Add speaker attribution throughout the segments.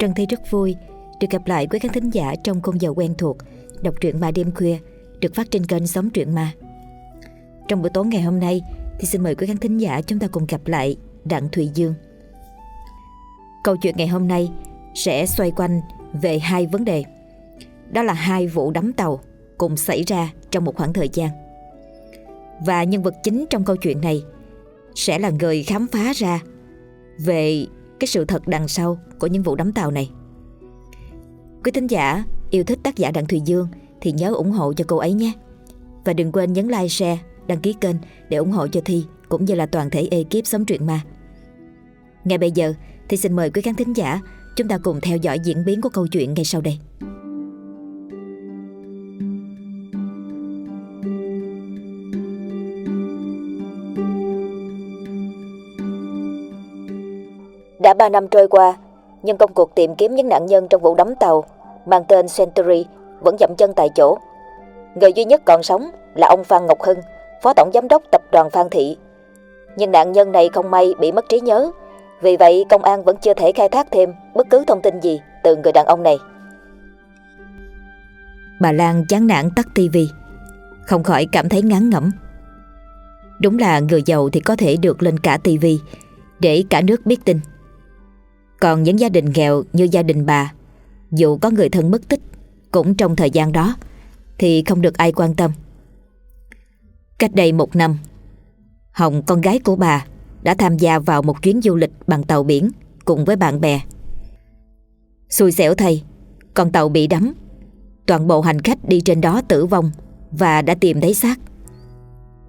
Speaker 1: Trân thấy rất vui, được gặp lại quý khán thính giả trong khung giờ quen thuộc, đọc truyện ma đêm khuya, được phát trên kênh Sống Truyện Ma. Trong buổi tối ngày hôm nay, thì xin mời quý khán thính giả chúng ta cùng gặp lại Đặng Thụy Dương. Câu chuyện ngày hôm nay sẽ xoay quanh về hai vấn đề. Đó là hai vụ đắm tàu cùng xảy ra trong một khoảng thời gian. Và nhân vật chính trong câu chuyện này sẽ là người khám phá ra về cái sự thật đằng sau của những vụ đắm tàu này. Quý thính giả yêu thích tác giả Đặng Thùy Dương thì nhớ ủng hộ cho cô ấy nhé. Và đừng quên nhấn like, share, đăng ký kênh để ủng hộ cho Thi cũng như là toàn thể ekip sống truyện ma. Ngay bây giờ thì xin mời quý khán thính giả chúng ta cùng theo dõi diễn biến của câu chuyện ngay sau đây.
Speaker 2: Đã 3 năm trôi qua, nhưng công cuộc tìm kiếm những nạn nhân trong vụ đắm tàu mang tên Century vẫn dậm chân tại chỗ. Người duy nhất còn sống là ông Phan Ngọc Hưng, phó tổng giám đốc tập đoàn Phan Thị. Nhưng nạn nhân này không may bị mất trí nhớ, vì vậy công an vẫn chưa thể khai thác thêm bất cứ thông tin gì từ người đàn ông này.
Speaker 1: Bà Lan chán nản tắt tivi, không khỏi cảm thấy ngán ngẩm. Đúng là người giàu thì có thể được lên cả tivi để cả nước biết tin. Còn những gia đình nghèo như gia đình bà, dù có người thân mất tích cũng trong thời gian đó thì không được ai quan tâm. Cách đây một năm, Hồng con gái của bà đã tham gia vào một chuyến du lịch bằng tàu biển cùng với bạn bè. Xui xẻo thay, con tàu bị đắm, toàn bộ hành khách đi trên đó tử vong và đã tìm thấy xác.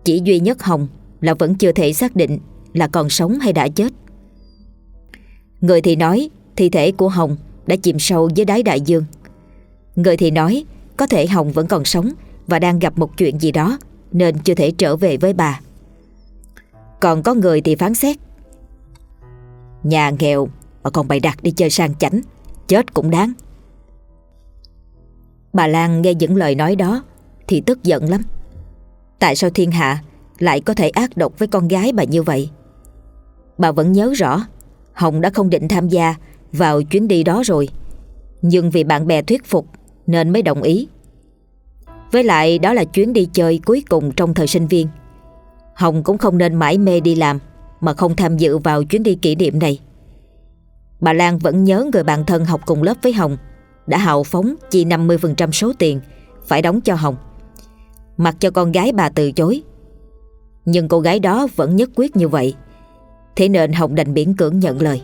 Speaker 1: Chỉ duy nhất Hồng là vẫn chưa thể xác định là còn sống hay đã chết. Người thì nói thi thể của Hồng đã chìm sâu dưới đáy đại dương. Người thì nói có thể Hồng vẫn còn sống và đang gặp một chuyện gì đó nên chưa thể trở về với bà. Còn có người thì phán xét. Nhà nghèo mà còn bày đặt đi chơi sang chảnh, chết cũng đáng. Bà Lan nghe những lời nói đó thì tức giận lắm. Tại sao thiên hạ lại có thể ác độc với con gái bà như vậy? Bà vẫn nhớ rõ Hồng đã không định tham gia vào chuyến đi đó rồi. Nhưng vì bạn bè thuyết phục nên mới đồng ý. Với lại đó là chuyến đi chơi cuối cùng trong thời sinh viên. Hồng cũng không nên mãi mê đi làm mà không tham dự vào chuyến đi kỷ niệm này. Bà Lan vẫn nhớ người bạn thân học cùng lớp với Hồng đã hào phóng chi 50% số tiền phải đóng cho Hồng. Mặc cho con gái bà từ chối. Nhưng cô gái đó vẫn nhất quyết như vậy. Thế nên Hồng đành biển cưỡng nhận lời.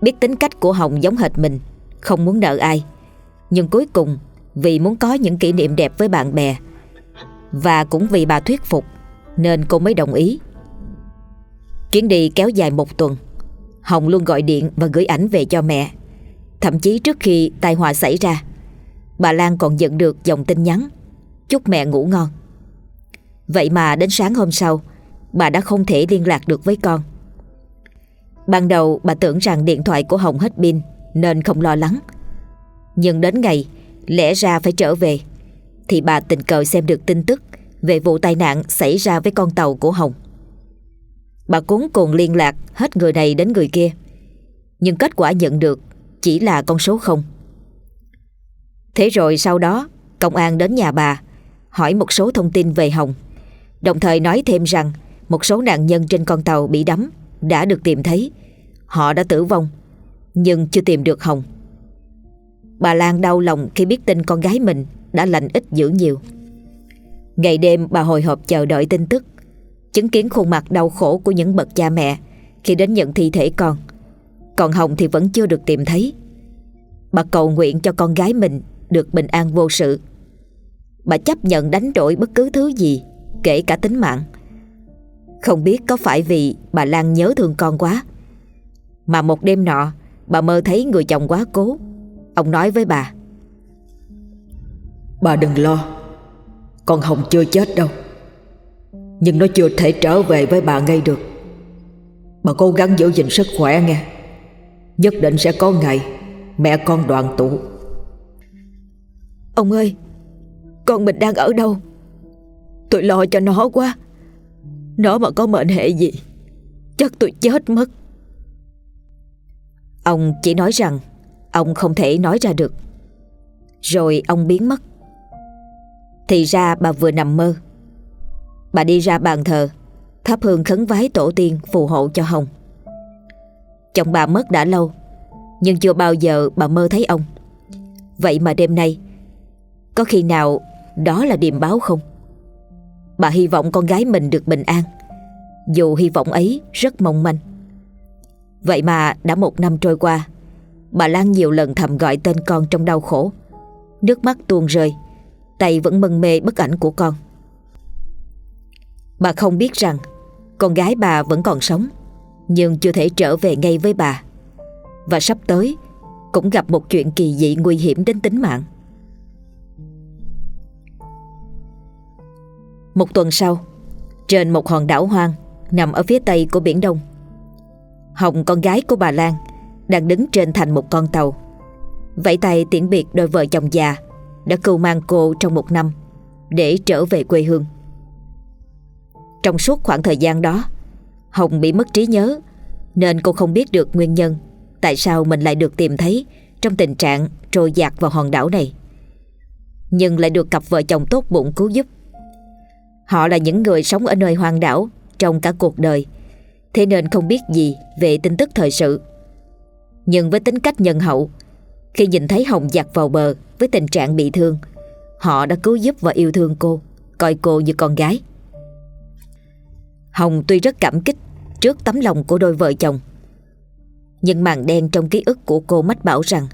Speaker 1: Biết tính cách của Hồng giống hệt mình, không muốn nợ ai. Nhưng cuối cùng vì muốn có những kỷ niệm đẹp với bạn bè và cũng vì bà thuyết phục nên cô mới đồng ý. Chuyến đi kéo dài một tuần. Hồng luôn gọi điện và gửi ảnh về cho mẹ. Thậm chí trước khi tai họa xảy ra, bà Lan còn nhận được dòng tin nhắn chúc mẹ ngủ ngon. Vậy mà đến sáng hôm sau, bà đã không thể liên lạc được với con. Ban đầu, bà tưởng rằng điện thoại của Hồng hết pin, nên không lo lắng. Nhưng đến ngày, lẽ ra phải trở về, thì bà tình cờ xem được tin tức về vụ tai nạn xảy ra với con tàu của Hồng. Bà cuốn cuồng liên lạc hết người này đến người kia. Nhưng kết quả nhận được chỉ là con số không. Thế rồi sau đó, công an đến nhà bà, hỏi một số thông tin về Hồng. Đồng thời nói thêm rằng một số nạn nhân trên con tàu bị đắm đã được tìm thấy. Họ đã tử vong nhưng chưa tìm được Hồng. Bà Lan đau lòng khi biết tin con gái mình đã lành ít dữ nhiều. Ngày đêm bà hồi hộp chờ đợi tin tức, chứng kiến khuôn mặt đau khổ của những bậc cha mẹ khi đến nhận thi thể con. Còn Hồng thì vẫn chưa được tìm thấy. Bà cầu nguyện cho con gái mình được bình an vô sự. Bà chấp nhận đánh đổi bất cứ thứ gì, kể cả tính mạng. Không biết có phải vì bà Lan nhớ thương con quá. Mà một đêm nọ Bà mơ thấy người chồng quá cố. Ông nói với bà.
Speaker 3: Bà đừng lo Con Hồng chưa chết đâu. Nhưng nó chưa thể trở về với bà ngay được. Bà cố gắng giữ gìn sức khỏe nghe. Nhất định sẽ có ngày Mẹ con đoàn tụ.
Speaker 2: Ông ơi Con mình đang ở đâu? Tôi lo cho nó quá nó mà có mệnh hệ gì Chắc tôi chết mất
Speaker 1: Ông chỉ nói rằng ông không thể nói ra được. Rồi ông biến mất. Thì ra bà vừa nằm mơ. Bà đi ra bàn thờ, thắp hương khấn vái tổ tiên phù hộ cho Hồng. Chồng bà mất đã lâu, nhưng chưa bao giờ bà mơ thấy ông. Vậy mà đêm nay, có khi nào đó là điềm báo không? Bà hy vọng con gái mình được bình an, dù hy vọng ấy rất mong manh. Vậy mà đã một năm trôi qua Bà Lan nhiều lần thầm gọi tên con trong đau khổ. Nước mắt tuôn rơi Tay vẫn mân mê bức ảnh của con. Bà không biết rằng Con gái bà vẫn còn sống Nhưng chưa thể trở về ngay với bà. Và sắp tới Cũng gặp một chuyện kỳ dị nguy hiểm đến tính mạng. Một tuần sau, Trên một hòn đảo hoang Nằm ở phía tây của Biển Đông, Hồng con gái của bà Lan Đang đứng trên thành một con tàu. Vẫy tay tiễn biệt đôi vợ chồng già Đã cưu mang cô trong một năm Để trở về quê hương. Trong suốt khoảng thời gian đó, Hồng bị mất trí nhớ Nên cô không biết được nguyên nhân Tại sao mình lại được tìm thấy Trong tình trạng trôi dạt vào hòn đảo này. Nhưng lại được cặp vợ chồng tốt bụng cứu giúp. Họ là những người sống ở nơi hoang đảo, Trong cả cuộc đời. Thế nên không biết gì về tin tức thời sự. Nhưng với tính cách nhân hậu, Khi nhìn thấy Hồng giặt vào bờ Với tình trạng bị thương, Họ đã cứu giúp và yêu thương cô, Coi cô như con gái. Hồng tuy rất cảm kích Trước tấm lòng của đôi vợ chồng, Nhưng màn đen trong ký ức của cô mách bảo rằng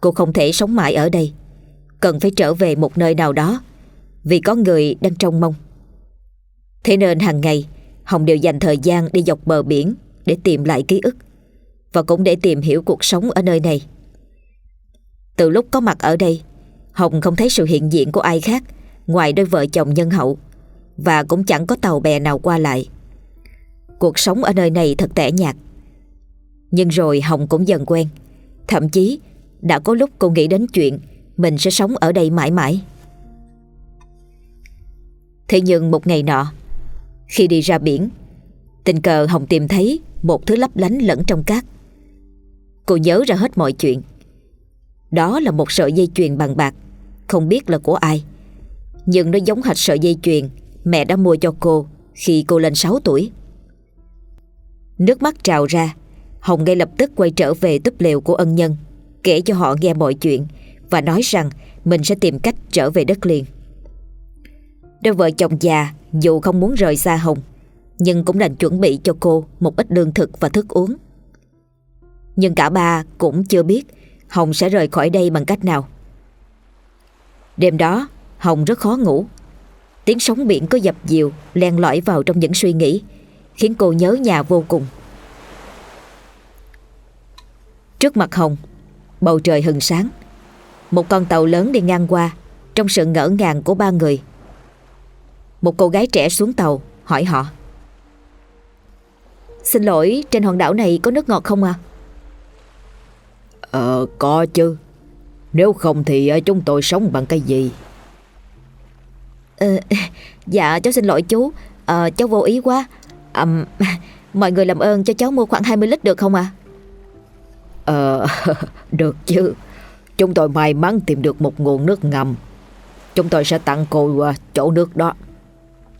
Speaker 1: Cô không thể sống mãi ở đây, Cần phải trở về một nơi nào đó Vì có người đang trông mong. Thế nên hàng ngày Hồng đều dành thời gian đi dọc bờ biển để tìm lại ký ức và cũng để tìm hiểu cuộc sống ở nơi này. Từ lúc có mặt ở đây, Hồng không thấy sự hiện diện của ai khác ngoài đôi vợ chồng nhân hậu và cũng chẳng có tàu bè nào qua lại. Cuộc sống ở nơi này thật tẻ nhạt. Nhưng rồi Hồng cũng dần quen, thậm chí đã có lúc cô nghĩ đến chuyện mình sẽ sống ở đây mãi mãi. Thế nhưng một ngày nọ, khi đi ra biển, Tình cờ Hồng tìm thấy Một thứ lấp lánh lẫn trong cát. Cô nhớ ra hết mọi chuyện. Đó là một sợi dây chuyền bằng bạc, Không biết là của ai. Nhưng nó giống hệt sợi dây chuyền Mẹ đã mua cho cô Khi cô lên 6 tuổi. Nước mắt trào ra, Hồng ngay lập tức quay trở về túp lều của ân nhân, Kể cho họ nghe mọi chuyện Và nói rằng Mình sẽ tìm cách trở về đất liền. Đôi vợ chồng già dù không muốn rời xa Hồng, Nhưng cũng đành chuẩn bị cho cô Một ít lương thực và thức uống. Nhưng cả ba cũng chưa biết Hồng sẽ rời khỏi đây bằng cách nào. Đêm đó, Hồng rất khó ngủ. Tiếng sóng biển có dập dìu, Len lỏi vào trong những suy nghĩ, Khiến cô nhớ nhà vô cùng. Trước mặt Hồng, Bầu trời hừng sáng. Một con tàu lớn đi ngang qua Trong sự ngỡ ngàng của ba người một cô gái trẻ xuống tàu hỏi họ. Xin lỗi trên hòn đảo này có nước ngọt không à
Speaker 3: Ờ có chứ. Nếu không thì ờ, chúng tôi sống bằng cái gì?
Speaker 1: Ờ, Dạ cháu xin lỗi chú. Ờ, Cháu vô ý quá. À, Mọi người làm ơn cho cháu mua khoảng 20 lít được không à
Speaker 3: Ờ được chứ. Chúng tôi may mắn tìm được một nguồn nước ngầm. Chúng tôi sẽ tặng cô ờ, chỗ nước đó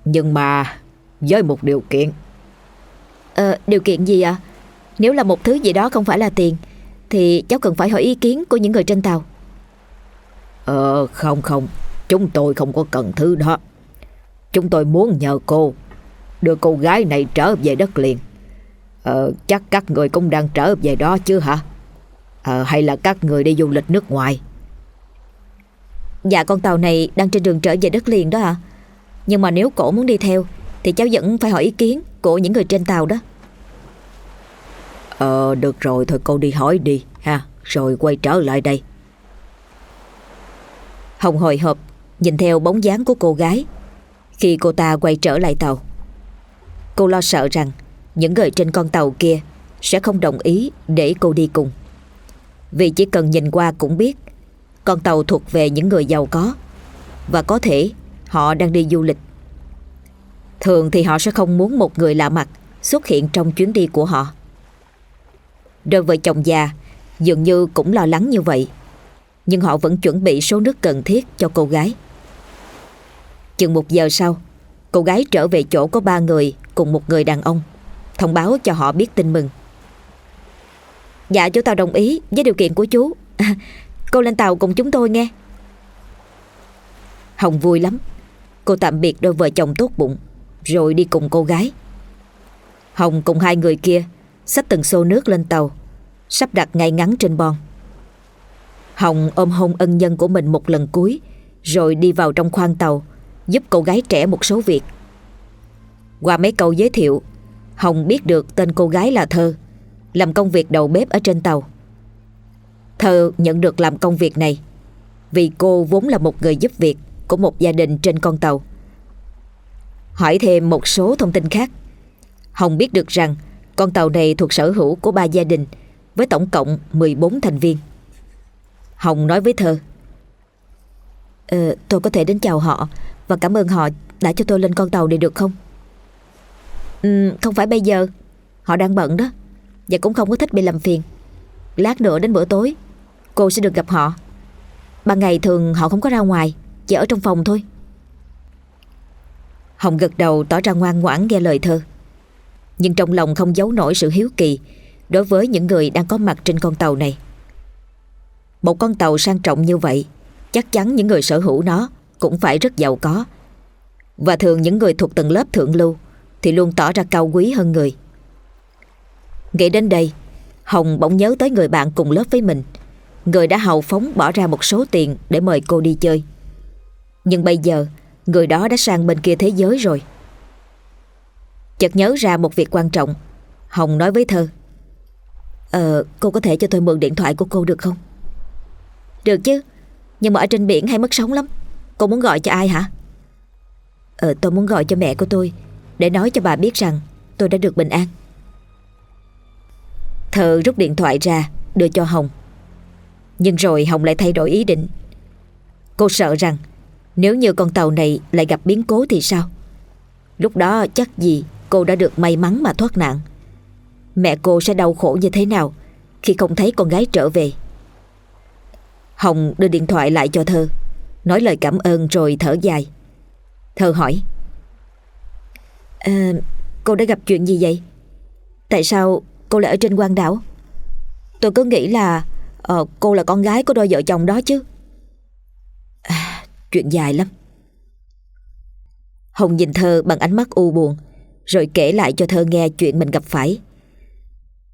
Speaker 3: nhưng mà với một điều kiện.
Speaker 1: Ờ điều kiện gì ạ? Nếu là một thứ gì đó không phải là tiền Thì cháu cần phải hỏi ý kiến của những người trên tàu.
Speaker 3: Ờ không không. Chúng tôi không có cần thứ đó. Chúng tôi muốn nhờ cô Đưa cô gái này trở về đất liền. Ờ chắc các người cũng đang trở về đó chứ hả? Ờ hay là các người đi du lịch nước ngoài?
Speaker 1: Dạ con tàu này đang trên đường trở về đất liền đó ạ. à? Nhưng mà nếu cổ muốn đi theo Thì cháu vẫn phải hỏi ý kiến của những người trên tàu đó.
Speaker 3: Ờ được rồi thôi cô đi hỏi đi ha. Rồi quay trở lại đây.
Speaker 1: Hồng hồi hộp Nhìn theo bóng dáng của cô gái. Khi cô ta quay trở lại tàu Cô lo sợ rằng Những người trên con tàu kia Sẽ không đồng ý để cô đi cùng. Vì chỉ cần nhìn qua cũng biết Con tàu thuộc về những người giàu có Và có thể Họ đang đi du lịch. Thường thì họ sẽ không muốn một người lạ mặt Xuất hiện trong chuyến đi của họ. Đôi vợ chồng già Dường như cũng lo lắng như vậy, Nhưng họ vẫn chuẩn bị số nước cần thiết cho cô gái. Chừng một giờ sau, Cô gái trở về chỗ có ba người Cùng một người đàn ông, Thông báo cho họ biết tin mừng. Dạ chú tao đồng ý với điều kiện của chú. Cô lên tàu cùng chúng tôi nghe. Hồng vui lắm. Cô tạm biệt đôi vợ chồng tốt bụng, Rồi đi cùng cô gái. Hồng cùng hai người kia Xách từng xô nước lên tàu, Sắp đặt ngay ngắn trên bon. Hồng ôm hôn ân nhân của mình một lần cuối, Rồi đi vào trong khoang tàu, Giúp cô gái trẻ một số việc. Qua mấy câu giới thiệu, Hồng biết được tên cô gái là Thơ, Làm công việc đầu bếp ở trên tàu. Thơ nhận được làm công việc này Vì cô vốn là một người giúp việc. Của một gia đình trên con tàu. Hỏi thêm một số thông tin khác. Hồng biết được rằng Con tàu này thuộc sở hữu của ba gia đình Với tổng cộng 14 thành viên. Hồng nói với Thơ ờ, Tôi có thể đến chào họ Và cảm ơn họ đã cho tôi lên con tàu này được không? Ừ, Không phải bây giờ. Họ đang bận đó Và cũng không có thích bị làm phiền. Lát nữa đến bữa tối Cô sẽ được gặp họ. Ban ngày thường họ không có ra ngoài. Chỉ ở trong phòng thôi. Hồng gật đầu tỏ ra ngoan ngoãn nghe lời thơ. Nhưng trong lòng không giấu nổi sự hiếu kỳ Đối với những người đang có mặt trên con tàu này. Một con tàu sang trọng như vậy, Chắc chắn những người sở hữu nó Cũng phải rất giàu có. Và thường những người thuộc tầng lớp thượng lưu Thì luôn tỏ ra cao quý hơn người. Nghĩ đến đây, Hồng bỗng nhớ tới người bạn cùng lớp với mình. Người đã hào phóng bỏ ra một số tiền Để mời cô đi chơi. Nhưng bây giờ, Người đó đã sang bên kia thế giới rồi. Chợt nhớ ra một việc quan trọng. Hồng nói với Thơ Ờ cô có thể cho tôi mượn điện thoại của cô được không? Được chứ, Nhưng mà ở trên biển hay mất sóng lắm. Cô muốn gọi cho ai hả? Ờ tôi muốn gọi cho mẹ của tôi, Để nói cho bà biết rằng tôi đã được bình an. Thơ rút điện thoại ra, Đưa cho Hồng. Nhưng rồi Hồng lại thay đổi ý định. Cô sợ rằng nếu như con tàu này lại gặp biến cố thì sao? Lúc đó chắc gì Cô đã được may mắn mà thoát nạn. Mẹ cô sẽ đau khổ như thế nào Khi không thấy con gái trở về? Hồng đưa điện thoại lại cho Thơ Nói lời cảm ơn rồi thở dài. Thơ hỏi à, Cô đã gặp chuyện gì vậy? Tại sao cô lại ở trên quang đảo? Tôi cứ nghĩ là uh, Cô là con gái của đôi vợ chồng đó chứ. Chuyện dài lắm. Hồng nhìn Thơ bằng ánh mắt u buồn, Rồi kể lại cho Thơ nghe chuyện mình gặp phải.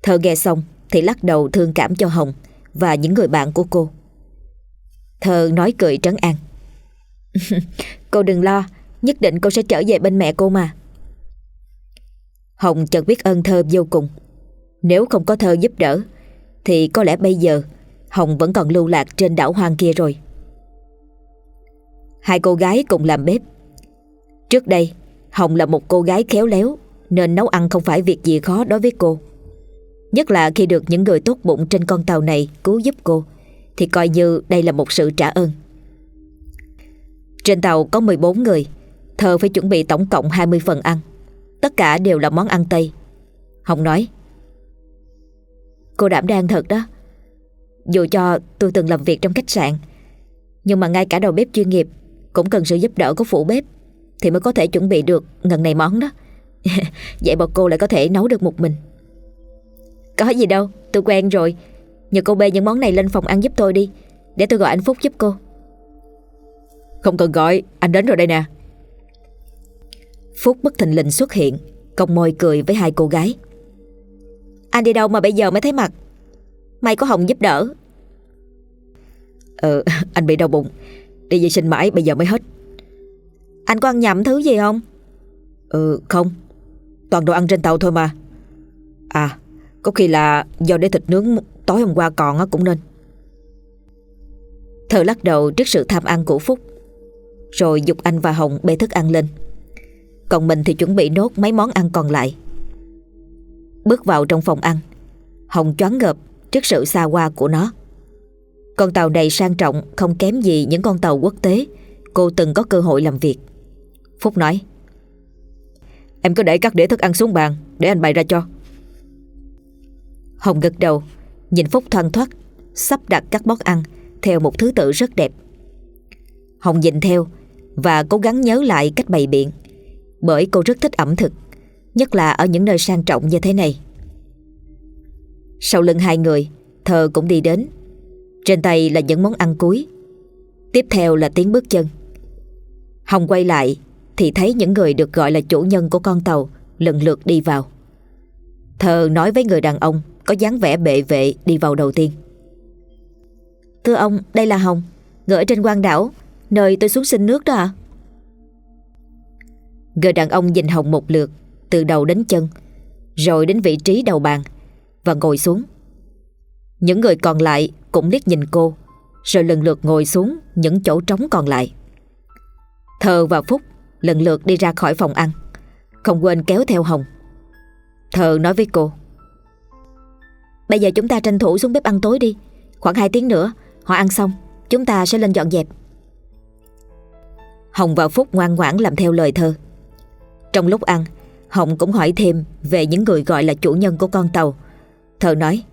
Speaker 1: Thơ nghe xong, Thì lắc đầu thương cảm cho Hồng Và những người bạn của cô. Thơ nói cười trấn an. Cô đừng lo, Nhất định cô sẽ trở về bên mẹ cô mà. Hồng chợt biết ơn Thơ vô cùng. Nếu không có Thơ giúp đỡ, Thì có lẽ bây giờ Hồng vẫn còn lưu lạc trên đảo hoang kia rồi. Hai cô gái cùng làm bếp. Trước đây, Hồng là một cô gái khéo léo, Nên nấu ăn không phải việc gì khó đối với cô. Nhất là khi được những người tốt bụng trên con tàu này cứu giúp cô, Thì coi như đây là một sự trả ơn. Trên tàu có 14 người Thơ phải chuẩn bị tổng cộng 20 phần ăn. Tất cả đều là món ăn Tây. Hồng nói, Cô đảm đang thật đó. Dù cho tôi từng làm việc trong khách sạn, Nhưng mà ngay cả đầu bếp chuyên nghiệp cũng cần sự giúp đỡ của phụ bếp Thì mới có thể chuẩn bị được ngần này món đó. Vậy mà cô lại có thể nấu được một mình. Có gì đâu Tôi quen rồi. Nhờ cô bê những món này lên phòng ăn giúp tôi đi Để tôi gọi anh Phúc giúp cô.
Speaker 3: Không cần gọi Anh đến rồi đây nè.
Speaker 1: Phúc bất thình lình xuất hiện Cong môi cười với hai cô gái. Anh đi đâu mà bây giờ mới thấy mặt? May có Hồng giúp đỡ.
Speaker 3: Ờ anh bị đau bụng Đi vệ sinh mãi, bây giờ mới hết.
Speaker 1: Anh có ăn nhầm thứ gì không?
Speaker 3: Ừ không. Toàn đồ ăn trên tàu thôi mà. À có khi là do để thịt nướng tối hôm qua còn á, cũng nên.
Speaker 1: Thơ lắc đầu trước sự tham ăn của Phúc, Rồi dục anh và Hồng bê thức ăn lên. Còn mình thì chuẩn bị nốt mấy món ăn còn lại. Bước vào trong phòng ăn, Hồng choáng ngợp trước sự xa hoa của nó. Con tàu này sang trọng, không kém gì những con tàu quốc tế. Cô từng có cơ hội làm việc. Phúc nói,
Speaker 3: Em cứ để các đĩa thức ăn xuống bàn, Để anh bày ra cho.
Speaker 1: Hồng gật đầu, Nhìn Phúc thoăn thoát, Sắp đặt các món ăn Theo một thứ tự rất đẹp. Hồng nhìn theo Và cố gắng nhớ lại cách bày biện, Bởi cô rất thích ẩm thực, Nhất là ở những nơi sang trọng như thế này. Sau lưng hai người, Thờ cũng đi đến. Trên tay là những món ăn cuối. Tiếp theo là tiếng bước chân. Hồng quay lại Thì thấy những người được gọi là chủ nhân của con tàu Lần lượt đi vào. Thờ nói với người đàn ông Có dáng vẻ bệ vệ đi vào đầu tiên. Thưa ông, đây là Hồng Người ở trên quang đảo, Nơi tôi xuống xin nước đó ạ. Người đàn ông nhìn Hồng một lượt, Từ đầu đến chân, Rồi đến vị trí đầu bàn Và ngồi xuống. Những người còn lại cũng liếc nhìn cô, Rồi lần lượt ngồi xuống Những chỗ trống còn lại. Thơ và Phúc lần lượt đi ra khỏi phòng ăn, Không quên kéo theo Hồng. Thơ nói với cô, Bây giờ chúng ta tranh thủ xuống bếp ăn tối đi, Khoảng 2 tiếng nữa, Họ ăn xong, Chúng ta sẽ lên dọn dẹp. Hồng và Phúc ngoan ngoãn làm theo lời thơ. Trong lúc ăn, Hồng cũng hỏi thêm Về những người gọi là chủ nhân của con tàu. Thơ nói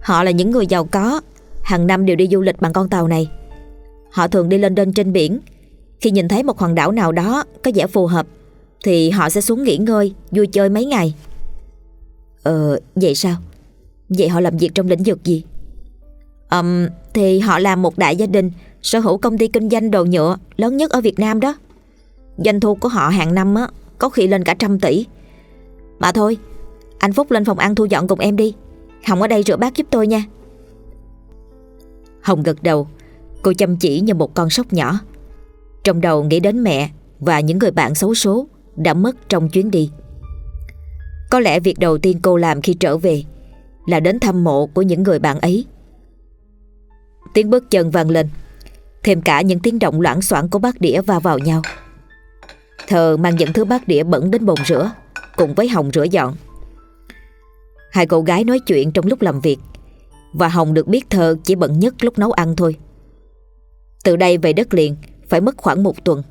Speaker 1: Họ là những người giàu có. Hàng năm đều đi du lịch bằng con tàu này. Họ thường đi lên đên trên biển. Khi nhìn thấy một hòn đảo nào đó Có vẻ phù hợp Thì họ sẽ xuống nghỉ ngơi Vui chơi mấy ngày. Ờ vậy sao? Vậy họ làm việc trong lĩnh vực gì? Um, Thì họ làm một đại gia đình Sở hữu công ty kinh doanh đồ nhựa Lớn nhất ở Việt Nam đó. Doanh thu của họ hàng năm á Có khi lên cả trăm tỷ. Mà thôi Anh Phúc lên phòng ăn thu dọn cùng em đi. Hồng ở đây rửa bát giúp tôi nha. Hồng gật đầu. Cô chăm chỉ như một con sóc nhỏ. Trong đầu nghĩ đến mẹ Và những người bạn xấu số Đã mất trong chuyến đi. Có lẽ việc đầu tiên cô làm khi trở về Là đến thăm mộ của những người bạn ấy. Tiếng bước chân vang lên. Thêm cả những tiếng động loãng xoảng của bát đĩa va vào nhau. Thờ mang những thứ bát đĩa bẩn đến bồn rửa, Cùng với Hồng rửa dọn. Hai cô gái nói chuyện trong lúc làm việc. Và Hồng được biết Thơ chỉ bận nhất lúc nấu ăn thôi. Từ đây về đất liền, Phải mất khoảng một tuần.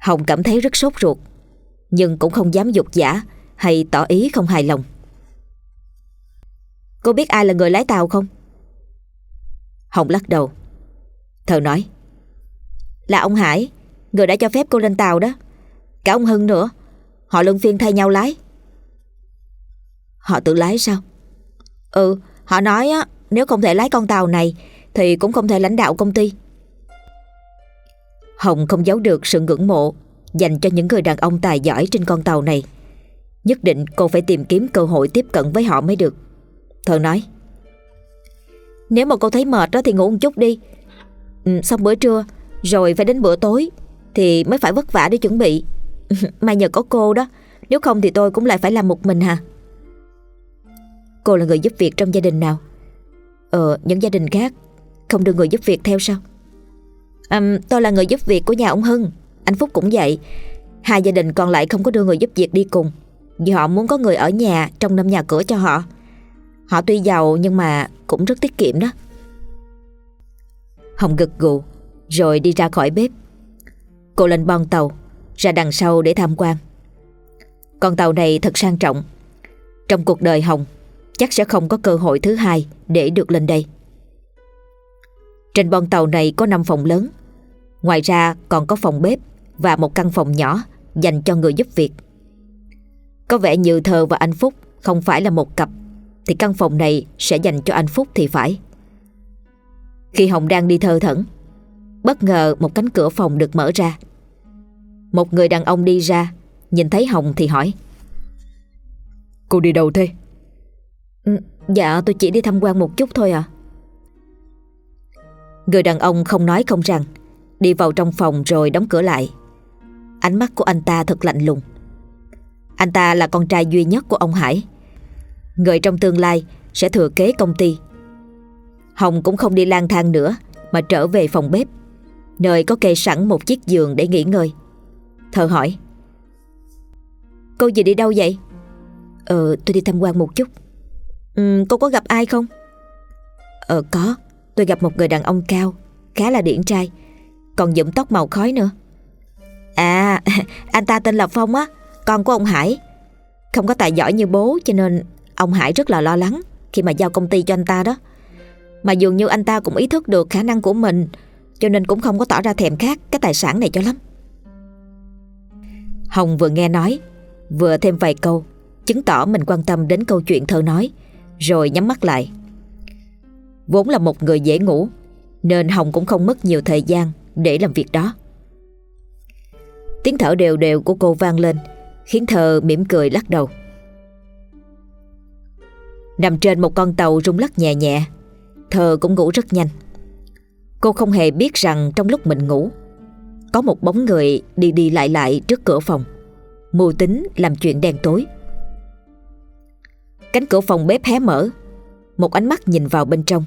Speaker 1: Hồng cảm thấy rất sốt ruột, Nhưng cũng không dám dục giả Hay tỏ ý không hài lòng. Cô biết ai là người lái tàu không? Hồng lắc đầu. Thờ nói, Là ông Hải, Người đã cho phép cô lên tàu đó. Cả ông Hưng nữa, Họ luân phiên thay nhau lái. Họ tự lái sao? Ừ họ nói á Nếu không thể lái con tàu này Thì cũng không thể lãnh đạo công ty. Hồng không giấu được sự ngưỡng mộ Dành cho những người đàn ông tài giỏi trên con tàu này. Nhất định cô phải tìm kiếm cơ hội tiếp cận với họ mới được. Thợ nói Nếu mà cô thấy mệt đó thì ngủ một chút đi. Ừ, Xong bữa trưa Rồi phải đến bữa tối Thì mới phải vất vả để chuẩn bị. Mai nhờ có cô đó Nếu không thì tôi cũng lại phải làm một mình hả? Cô là người giúp việc trong gia đình nào? Ờ những gia đình khác Không đưa người giúp việc theo sao? À, Tôi là người giúp việc của nhà ông Hưng. Anh Phúc cũng vậy. Hai gia đình còn lại không có đưa người giúp việc đi cùng. Vì họ muốn có người ở nhà Trong năm nhà cửa cho họ. Họ tuy giàu nhưng mà cũng rất tiết kiệm đó. Hồng gật gù Rồi đi ra khỏi bếp. Cô lên bon tàu Ra đằng sau để tham quan. Con tàu này thật sang trọng. Trong cuộc đời Hồng Chắc sẽ không có cơ hội thứ hai Để được lên đây. Trên bon tàu này có 5 phòng lớn. Ngoài ra còn có phòng bếp Và một căn phòng nhỏ Dành cho người giúp việc. Có vẻ như Thơ và anh Phúc Không phải là một cặp, Thì căn phòng này sẽ dành cho anh Phúc thì phải. Khi Hồng đang đi thơ thẩn, Bất ngờ một cánh cửa phòng được mở ra. Một người đàn ông đi ra, Nhìn thấy Hồng thì hỏi,
Speaker 3: Cô đi đâu thế?
Speaker 1: Ừ, dạ tôi chỉ đi tham quan một chút thôi à Người đàn ông không nói không rằng, Đi vào trong phòng rồi đóng cửa lại. Ánh mắt của anh ta thật lạnh lùng. Anh ta là con trai duy nhất của ông Hải. Người trong tương lai sẽ thừa kế công ty. Hồng cũng không đi lang thang nữa, Mà trở về phòng bếp, Nơi có kê sẵn một chiếc giường để nghỉ ngơi. Thợ hỏi, Cô gì đi đâu vậy? Ờ tôi đi tham quan một chút ừ, Cô có gặp ai không? Ờ có Tôi gặp một người đàn ông cao Khá là điển trai Còn nhuộm tóc màu khói nữa À anh ta tên là Phong á Con của ông Hải Không có tài giỏi như bố cho nên Ông Hải rất là lo lắng khi mà giao công ty cho anh ta đó. Mà dường như anh ta cũng ý thức được khả năng của mình cho nên cũng không có tỏ ra thèm khát cái tài sản này cho lắm. Hồng vừa nghe nói, vừa thêm vài câu, chứng tỏ mình quan tâm đến câu chuyện thơ nói, rồi nhắm mắt lại. Vốn là một người dễ ngủ, nên Hồng cũng không mất nhiều thời gian để làm việc đó. Tiếng thở đều đều của cô vang lên, khiến Thờ mỉm cười lắc đầu. Nằm trên một con tàu rung lắc nhẹ nhẹ, Thờ cũng ngủ rất nhanh. Cô không hề biết rằng trong lúc mình ngủ, có một bóng người đi đi lại lại trước cửa phòng, mưu tính làm chuyện đen tối. Cánh cửa phòng bếp hé mở, một ánh mắt nhìn vào bên trong.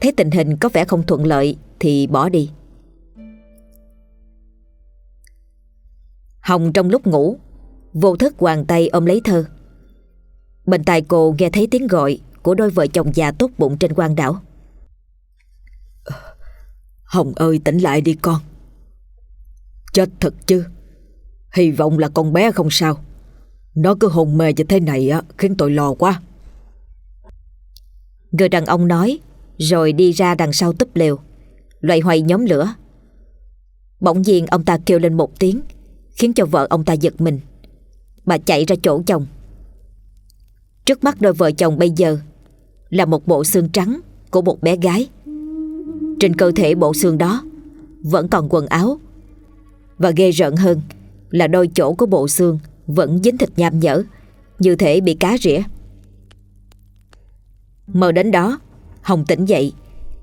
Speaker 1: Thấy tình hình có vẻ không thuận lợi thì bỏ đi. Hồng trong lúc ngủ, vô thức hoàng tay ôm lấy thơ. Bên tai cô nghe thấy tiếng gọi của đôi vợ chồng già tốt bụng trên quan đảo.
Speaker 3: Hồng ơi tỉnh lại đi con. Chết thật chứ. Hy vọng là con bé không sao. Nó cứ hồn mê như thế này á khiến tôi lo quá.
Speaker 1: Người đàn ông nói rồi đi ra đằng sau túp lều, loại hoay nhóm lửa. Bỗng nhiên ông ta kêu lên một tiếng, khiến cho vợ ông ta giật mình. Bà chạy ra chỗ chồng. Trước mắt đôi vợ chồng bây giờ là một bộ xương trắng của một bé gái. Trên cơ thể bộ xương đó vẫn còn quần áo. Và ghê rợn hơn là đôi chỗ của bộ xương vẫn dính thịt nham nhở, như thể bị cá rỉa. Mơ đến đó, Hồng tỉnh dậy,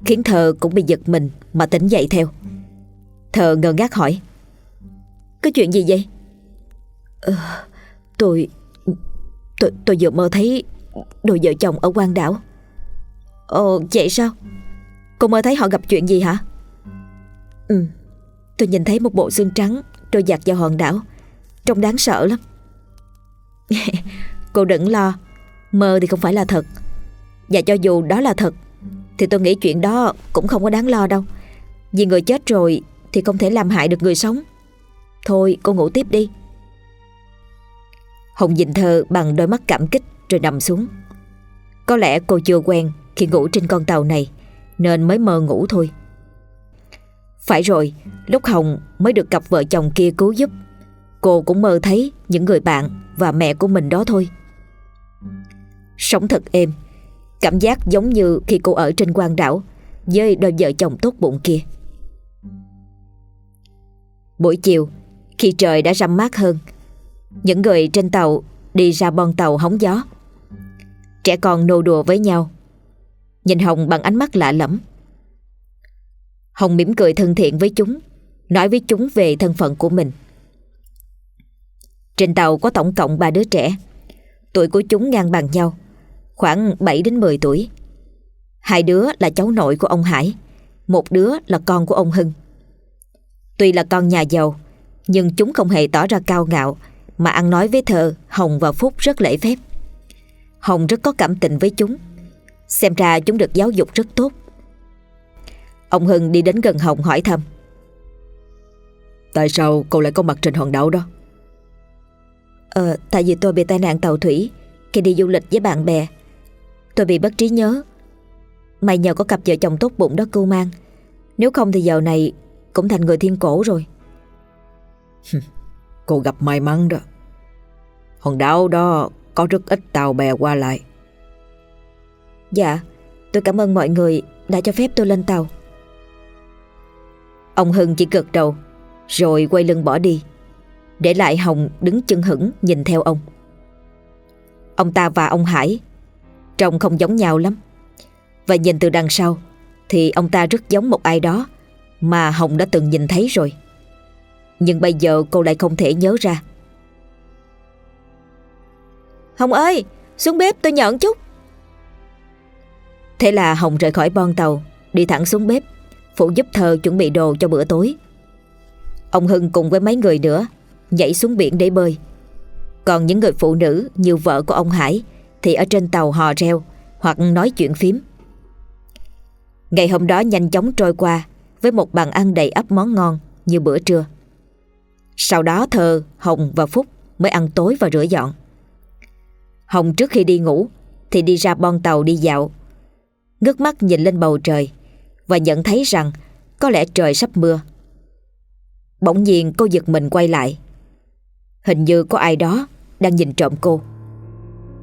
Speaker 1: khiến thờ cũng bị giật mình mà tỉnh dậy theo. Thờ ngơ ngác hỏi. Cái chuyện gì vậy? Ờ, tôi, tôi, tôi vừa mơ thấy đôi vợ chồng ở quan đảo. Ồ, vậy sao? Cô mơ thấy họ gặp chuyện gì hả? Ừ, tôi nhìn thấy một bộ xương trắng trôi giặt vào hòn đảo. Trông đáng sợ lắm. cô đừng lo, mơ thì không phải là thật. Và cho dù đó là thật Thì tôi nghĩ chuyện đó cũng không có đáng lo đâu. Vì người chết rồi Thì không thể làm hại được người sống. Thôi cô ngủ tiếp đi. Hồng nhìn thơ bằng đôi mắt cảm kích Rồi nằm xuống. Có lẽ cô chưa quen khi ngủ trên con tàu này Nên mới mơ ngủ thôi. Phải rồi Lúc Hồng mới được cặp vợ chồng kia cứu giúp Cô cũng mơ thấy những người bạn Và mẹ của mình đó thôi. Sống thật êm, Cảm giác giống như khi cô ở trên quan đảo, Với đôi vợ chồng tốt bụng kia. Buổi chiều, Khi trời đã râm mát hơn, Những người trên tàu Đi ra bon tàu hóng gió. Trẻ con nô đùa với nhau. Nhìn Hồng bằng ánh mắt lạ lẫm. Hồng mỉm cười thân thiện với chúng, Nói với chúng về thân phận của mình. Trên tàu có tổng cộng ba đứa trẻ Tuổi của chúng ngang bằng nhau khoảng 7 đến 10 tuổi. Hai đứa là cháu nội của ông Hải, một đứa là con của ông Hưng. Tuy là con nhà giàu, nhưng chúng không hề tỏ ra cao ngạo mà ăn nói với thờ Hồng và Phúc rất lễ phép. Hồng rất có cảm tình với chúng, xem ra chúng được giáo dục rất tốt. Ông Hưng đi đến gần Hồng hỏi thăm.
Speaker 3: Tại sao cậu lại có mặt trên hòn đảo đó?
Speaker 1: Ờ, tại vì tôi bị tai nạn tàu thủy khi đi du lịch với bạn bè. Tôi bị bất trí nhớ. May nhờ có cặp vợ chồng tốt bụng đó cưu mang. Nếu không thì giờ này Cũng thành người thiên cổ rồi.
Speaker 3: Cô gặp may mắn đó. Hòn đảo đó Có rất ít tàu bè qua lại.
Speaker 1: Dạ Tôi cảm ơn mọi người đã cho phép tôi lên tàu. Ông Hưng chỉ gật đầu Rồi quay lưng bỏ đi để lại Hồng đứng chân hững nhìn theo ông. Ông ta và ông Hải Trông không giống nhau lắm. Và nhìn từ đằng sau Thì ông ta rất giống một ai đó Mà Hồng đã từng nhìn thấy rồi. Nhưng bây giờ cô lại không thể nhớ ra. Hồng ơi, Xuống bếp tôi nhận chút. Thế là Hồng rời khỏi bon tàu, Đi thẳng xuống bếp, Phụ giúp thơ chuẩn bị đồ cho bữa tối. Ông Hưng cùng với mấy người nữa Nhảy xuống biển để bơi Còn những người phụ nữ như vợ của ông Hải thì ở trên tàu hò reo hoặc nói chuyện phím. Ngày hôm đó nhanh chóng trôi qua với một bàn ăn đầy ắp món ngon như bữa trưa. Sau đó Thơ, Hồng và Phúc mới ăn tối và rửa dọn. Hồng trước khi đi ngủ Thì đi ra bon tàu đi dạo Ngước mắt nhìn lên bầu trời Và nhận thấy rằng Có lẽ trời sắp mưa Bỗng nhiên cô giật mình quay lại Hình như có ai đó Đang nhìn trộm cô.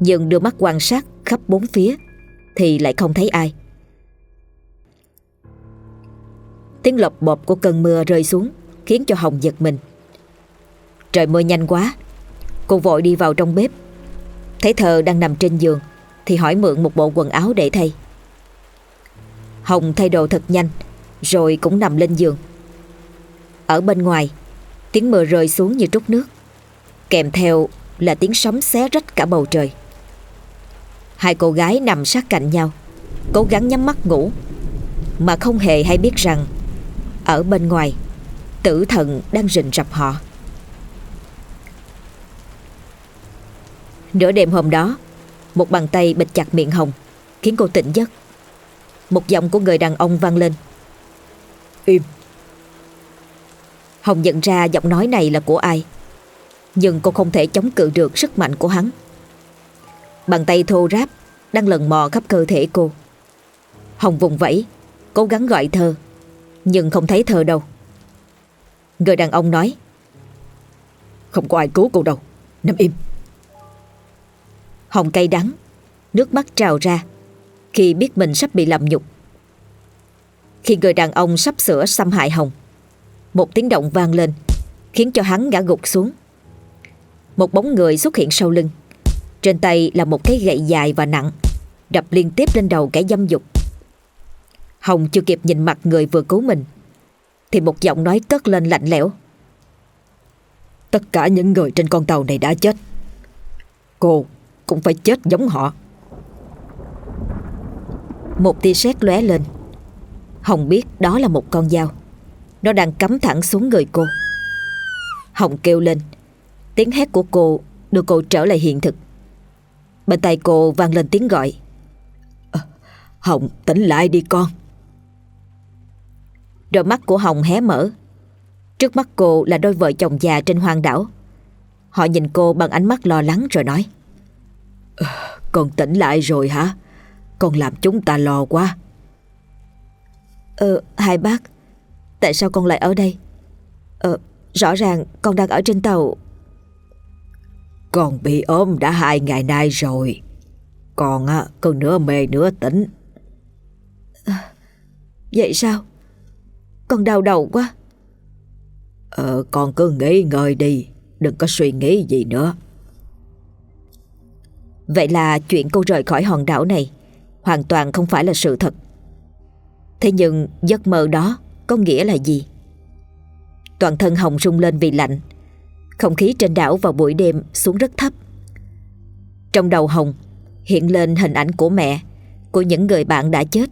Speaker 1: Nhưng đưa mắt quan sát khắp bốn phía Thì lại không thấy ai. Tiếng lọc bộp của cơn mưa rơi xuống Khiến cho Hồng giật mình. Trời mưa nhanh quá, Cô vội đi vào trong bếp. Thấy thờ đang nằm trên giường Thì hỏi mượn một bộ quần áo để thay. Hồng thay đồ thật nhanh, Rồi cũng nằm lên giường. Ở bên ngoài, Tiếng mưa rơi xuống như trút nước. Kèm theo là tiếng sấm xé rách cả bầu trời. Hai cô gái nằm sát cạnh nhau, Cố gắng nhắm mắt ngủ, Mà không hề hay biết rằng Ở bên ngoài, Tử thần đang rình rập họ. Nửa đêm hôm đó, Một bàn tay bịt chặt miệng Hồng, Khiến cô tỉnh giấc. Một giọng của người đàn ông vang lên.
Speaker 3: Im.
Speaker 1: Hồng nhận ra giọng nói này là của ai? Nhưng cô không thể chống cự được sức mạnh của hắn. Bàn tay thô ráp Đang lần mò khắp cơ thể cô. Hồng vùng vẫy, Cố gắng gọi thơ, Nhưng không thấy thơ đâu. Người đàn ông nói,
Speaker 3: Không có ai cứu cô đâu, Nằm im.
Speaker 1: Hồng cay đắng, Nước mắt trào ra Khi biết mình sắp bị làm nhục. Khi người đàn ông sắp sửa xâm hại Hồng, Một tiếng động vang lên, Khiến cho hắn ngã gục xuống. Một bóng người xuất hiện sau lưng. Trên tay là một cái gậy dài và nặng, Đập liên tiếp lên đầu kẻ dâm dục. Hồng chưa kịp nhìn mặt người vừa cứu mình, Thì một giọng nói cất lên lạnh lẽo.
Speaker 3: Tất cả những người trên con tàu này đã chết. Cô cũng phải chết giống họ.
Speaker 1: Một tia sét lóe lên. Hồng biết đó là một con dao. Nó đang cắm thẳng xuống người cô. Hồng kêu lên. Tiếng hét của cô đưa cô trở lại hiện thực. Bên tay cô vang lên tiếng gọi.
Speaker 3: À, Hồng tỉnh lại đi con.
Speaker 1: Đôi mắt của Hồng hé mở. Trước mắt cô là đôi vợ chồng già trên hoang đảo. Họ nhìn cô bằng ánh mắt lo lắng rồi nói
Speaker 3: à, Con tỉnh lại rồi hả? Con làm chúng ta lo quá.
Speaker 1: Ờ hai bác Tại sao con lại ở đây? Ờ rõ ràng con đang ở trên tàu
Speaker 3: con bị ốm đã hai ngày nay rồi. Con á cứ nửa mê nửa tỉnh.
Speaker 1: À, Vậy sao? Con đau đầu quá.
Speaker 3: Ờ con cứ nghỉ ngơi đi Đừng có suy nghĩ gì nữa.
Speaker 1: Vậy là chuyện cô rời khỏi hòn đảo này Hoàn toàn không phải là sự thật. Thế nhưng giấc mơ đó Có nghĩa là gì? Toàn thân Hồng rung lên vì lạnh không khí trên đảo vào buổi đêm xuống rất thấp. Trong đầu Hồng Hiện lên hình ảnh của mẹ, Của những người bạn đã chết,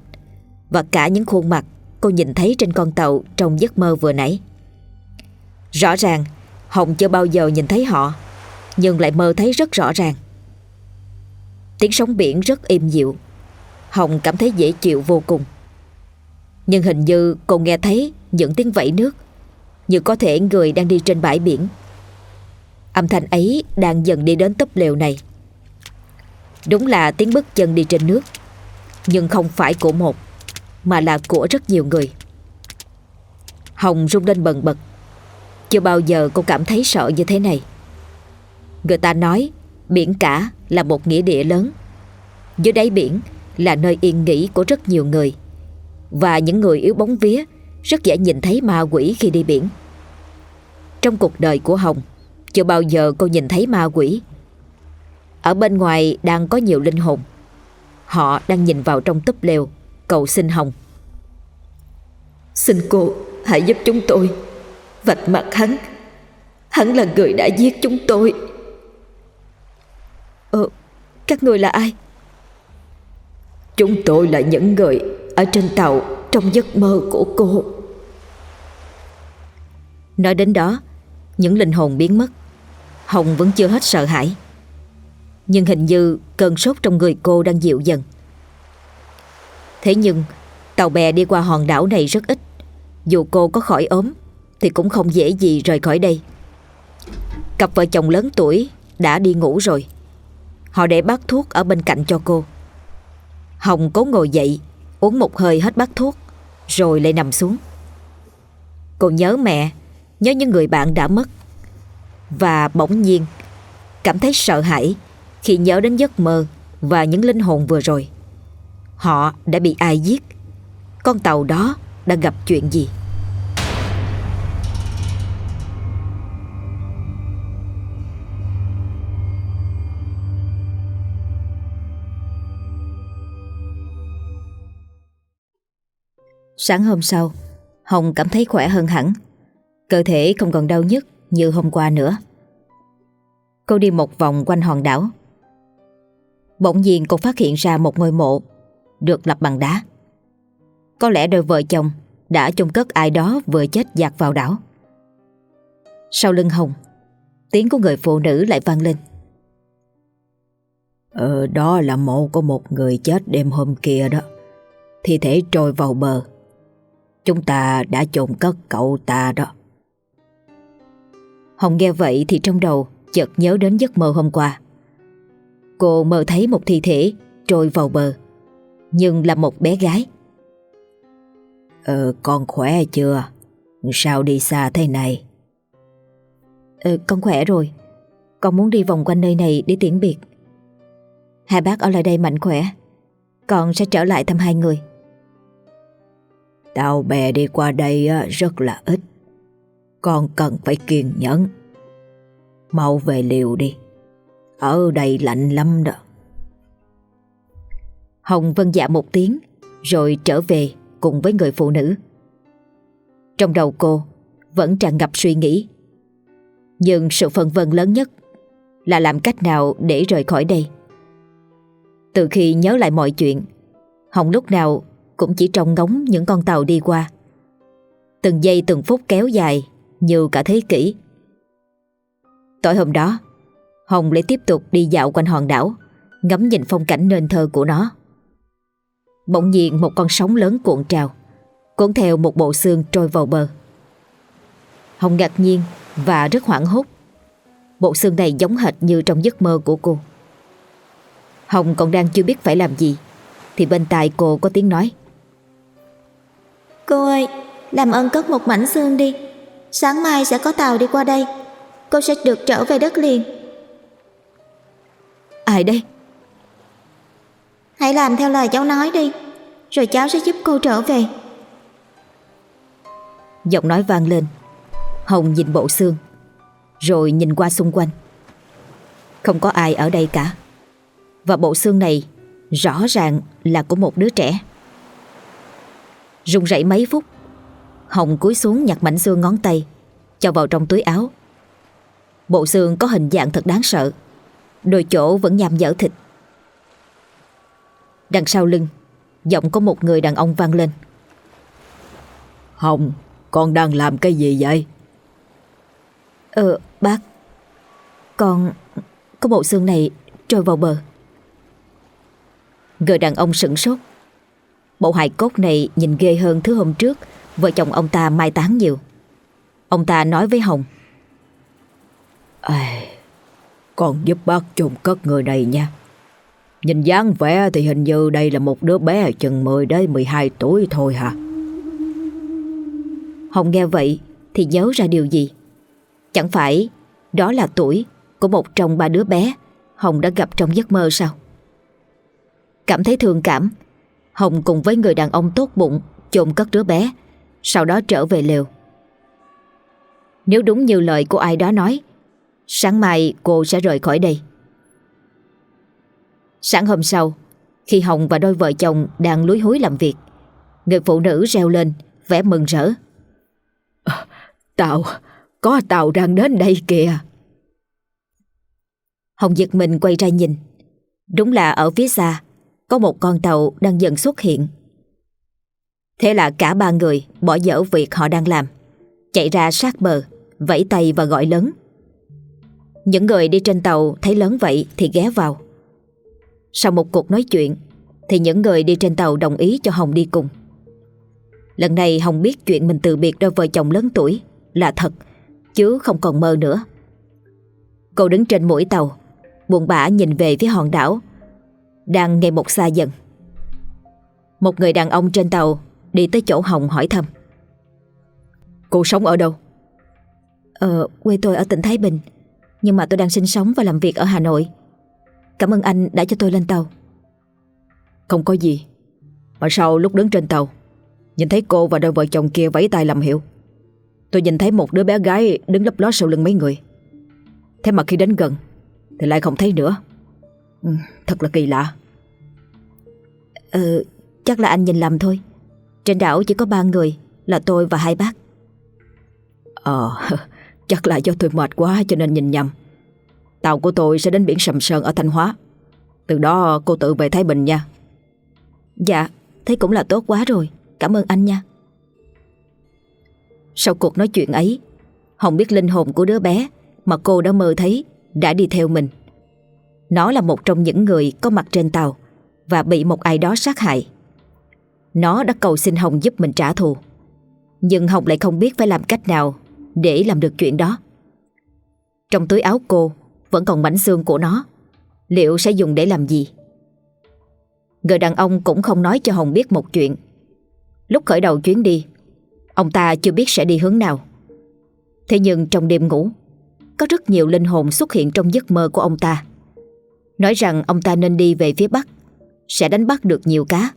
Speaker 1: Và cả những khuôn mặt Cô nhìn thấy trên con tàu Trong giấc mơ vừa nãy. Rõ ràng, Hồng chưa bao giờ nhìn thấy họ, Nhưng lại mơ thấy rất rõ ràng. Tiếng sóng biển rất êm dịu. Hồng cảm thấy dễ chịu vô cùng. Nhưng hình như cô nghe thấy những tiếng vẫy nước Như có thể người đang đi trên bãi biển. Âm thanh ấy đang dần đi đến túp lều này. Đúng là tiếng bước chân đi trên nước, Nhưng không phải của một, Mà là của rất nhiều người. Hồng rung lên bần bật. Chưa bao giờ cô cảm thấy sợ như thế này. Người ta nói, Biển cả là một nghĩa địa lớn. Dưới đáy biển là nơi yên nghỉ của rất nhiều người. Và những người yếu bóng vía Rất dễ nhìn thấy ma quỷ khi đi biển. Trong cuộc đời của Hồng chưa bao giờ cô nhìn thấy ma quỷ. Ở bên ngoài đang có nhiều linh hồn. Họ đang nhìn vào trong túp lều. Cầu xin Hồng.
Speaker 3: Xin cô hãy giúp chúng tôi. Vạch mặt hắn. Hắn là người đã giết chúng tôi.
Speaker 1: Ờ, các người là ai?
Speaker 3: Chúng tôi là những người ở trên tàu trong giấc mơ của cô.
Speaker 1: Nói đến đó, những linh hồn biến mất. Hồng vẫn chưa hết sợ hãi. Nhưng hình như cơn sốt trong người cô đang dịu dần. Thế nhưng, tàu bè đi qua hòn đảo này rất ít. Dù cô có khỏi ốm, thì cũng không dễ gì rời khỏi đây. Cặp vợ chồng lớn tuổi đã đi ngủ rồi. Họ để bát thuốc ở bên cạnh cho cô Hồng cố ngồi dậy Uống một hơi hết bát thuốc Rồi lại nằm xuống Cô nhớ mẹ Nhớ những người bạn đã mất và bỗng nhiên Cảm thấy sợ hãi Khi nhớ đến giấc mơ Và những linh hồn vừa rồi. Họ đã bị ai giết? Con tàu đó đã gặp chuyện gì? Sáng hôm sau, Hồng cảm thấy khỏe hơn hẳn. Cơ thể không còn đau nhức như hôm qua nữa. Cô đi một vòng quanh hòn đảo. Bỗng nhiên cô phát hiện ra một ngôi mộ Được lập bằng đá. Có lẽ đôi vợ chồng Đã chôn cất ai đó vừa chết dạt vào đảo. Sau lưng Hồng, Tiếng của người phụ nữ lại vang lên.
Speaker 3: Ờ đó là mộ của một người chết đêm hôm kia đó. Thi thể trôi vào bờ. Chúng ta đã chôn cất cậu ta đó.
Speaker 1: Hồng nghe vậy thì trong đầu chợt nhớ đến giấc mơ hôm qua. Cô mơ thấy một thi thể trôi vào bờ, nhưng là một bé gái.
Speaker 3: Ờ, con khỏe chưa? Sao đi xa thế này?
Speaker 1: Ờ, con khỏe rồi. Con muốn đi vòng quanh nơi này để tiễn biệt. Hai bác ở lại đây mạnh khỏe. Con sẽ trở lại thăm hai người.
Speaker 3: Tàu bè đi qua đây rất là ít. Con cần phải kiên nhẫn. Mau về liều đi. Ở đây lạnh lắm đó.
Speaker 1: Hồng vân dạ một tiếng rồi trở về cùng với người phụ nữ. Trong đầu cô vẫn tràn ngập suy nghĩ. Nhưng sự phân vân lớn nhất là làm cách nào để rời khỏi đây. Từ khi nhớ lại mọi chuyện, Hồng lúc nào cũng chỉ trông ngóng những con tàu đi qua. Từng giây từng phút kéo dài như cả thế kỷ. Tối hôm đó, Hồng lại tiếp tục đi dạo quanh hòn đảo, ngắm nhìn phong cảnh nên thơ của nó. Bỗng nhiên một con sóng lớn cuộn trào, cuốn theo một bộ xương trôi vào bờ. Hồng ngạc nhiên và rất hoảng hốt. Bộ xương này giống hệt như trong giấc mơ của cô. Hồng còn đang chưa biết phải làm gì, thì bên tai cô có tiếng nói.
Speaker 4: Cô ơi, làm ơn cất một mảnh xương đi. Sáng mai sẽ có tàu đi qua đây. Cô sẽ được trở về đất liền.
Speaker 1: Ai đây?
Speaker 4: Hãy làm theo lời cháu nói đi Rồi cháu sẽ giúp cô trở về.
Speaker 1: Giọng nói vang lên. Hồng nhìn bộ xương Rồi nhìn qua xung quanh. Không có ai ở đây cả. Và bộ xương này Rõ ràng là của một đứa trẻ. Rung rẩy mấy phút Hồng cúi xuống nhặt mảnh xương ngón tay Cho vào trong túi áo. Bộ xương có hình dạng thật đáng sợ Đôi chỗ vẫn nham nhở thịt. Đằng sau lưng Giọng có một người đàn ông vang lên.
Speaker 3: Hồng Con đang làm cái gì vậy?
Speaker 1: Ờ bác Con Có bộ xương này trôi vào bờ. Người đàn ông sửng sốt. Bộ hài cốt này nhìn ghê hơn thứ hôm trước Vợ chồng ông ta mai táng nhiều. Ông ta nói với Hồng.
Speaker 3: À, Con giúp bác chôn cất người này nha. Nhìn dáng vẻ thì hình như đây là một đứa bé chừng 10 đến 12 tuổi thôi hả?
Speaker 1: Hồng nghe vậy thì nhớ ra điều gì? Chẳng phải đó là tuổi của một trong ba đứa bé Hồng đã gặp trong giấc mơ sao? Cảm thấy thương cảm Hồng cùng với người đàn ông tốt bụng chôn cất đứa bé sau đó trở về lều. Nếu đúng như lời của ai đó nói, sáng mai cô sẽ rời khỏi đây. Sáng hôm sau, khi Hồng và đôi vợ chồng đang lúi húi làm việc, người phụ nữ reo lên, vẻ mừng rỡ.
Speaker 3: À, tàu, có tàu đang đến đây kìa.
Speaker 1: Hồng giật mình quay ra nhìn. Đúng là ở phía xa, có một con tàu đang dần xuất hiện. Thế là cả ba người bỏ dở việc họ đang làm. Chạy ra sát bờ, Vẫy tay và gọi lớn. Những người đi trên tàu thấy lớn vậy thì ghé vào. Sau một cuộc nói chuyện, Thì những người đi trên tàu đồng ý cho Hồng đi cùng. Lần này Hồng biết chuyện mình từ biệt đôi vợ chồng lớn tuổi Là thật, Chứ không còn mơ nữa. Cô đứng trên mũi tàu, buồn bã nhìn về phía hòn đảo, Đang ngày một xa dần. Một người đàn ông trên tàu Đi tới chỗ Hồng hỏi thăm.
Speaker 3: Cô sống ở đâu?
Speaker 1: Ờ, quê tôi ở tỉnh Thái Bình. Nhưng mà tôi đang sinh sống và làm việc ở Hà Nội. Cảm ơn anh đã cho tôi lên tàu.
Speaker 3: Không có gì. Mà sao lúc đứng trên tàu Nhìn thấy cô và đôi vợ chồng kia vẫy tay làm hiệu. Tôi nhìn thấy một đứa bé gái Đứng lấp ló sau lưng mấy người. Thế mà khi đến gần Thì lại không thấy nữa. Ừ, Thật là kỳ lạ.
Speaker 1: Ừ, chắc là anh nhìn lầm thôi trên đảo chỉ có ba người Là tôi và hai bác.
Speaker 3: Ờ, chắc là do tôi mệt quá cho nên nhìn nhầm. Tàu của tôi sẽ đến biển Sầm Sơn ở Thanh Hóa. Từ đó cô tự về Thái Bình nha.
Speaker 1: Dạ, thế cũng là tốt quá rồi. Cảm ơn anh nha. Sau cuộc nói chuyện ấy Hồng biết linh hồn của đứa bé Mà cô đã mơ thấy Đã đi theo mình. Nó là một trong những người có mặt trên tàu Và bị một ai đó sát hại. Nó đã cầu xin Hồng giúp mình trả thù. Nhưng Hồng lại không biết phải làm cách nào Để làm được chuyện đó. Trong túi áo cô Vẫn còn mảnh xương của nó. Liệu sẽ dùng để làm gì? Người đàn ông cũng không nói cho Hồng biết một chuyện. Lúc khởi đầu chuyến đi, Ông ta chưa biết sẽ đi hướng nào. Thế nhưng trong đêm ngủ, Có rất nhiều linh hồn xuất hiện trong giấc mơ của ông ta. Nói rằng ông ta nên đi về phía Bắc, Sẽ đánh bắt được nhiều cá.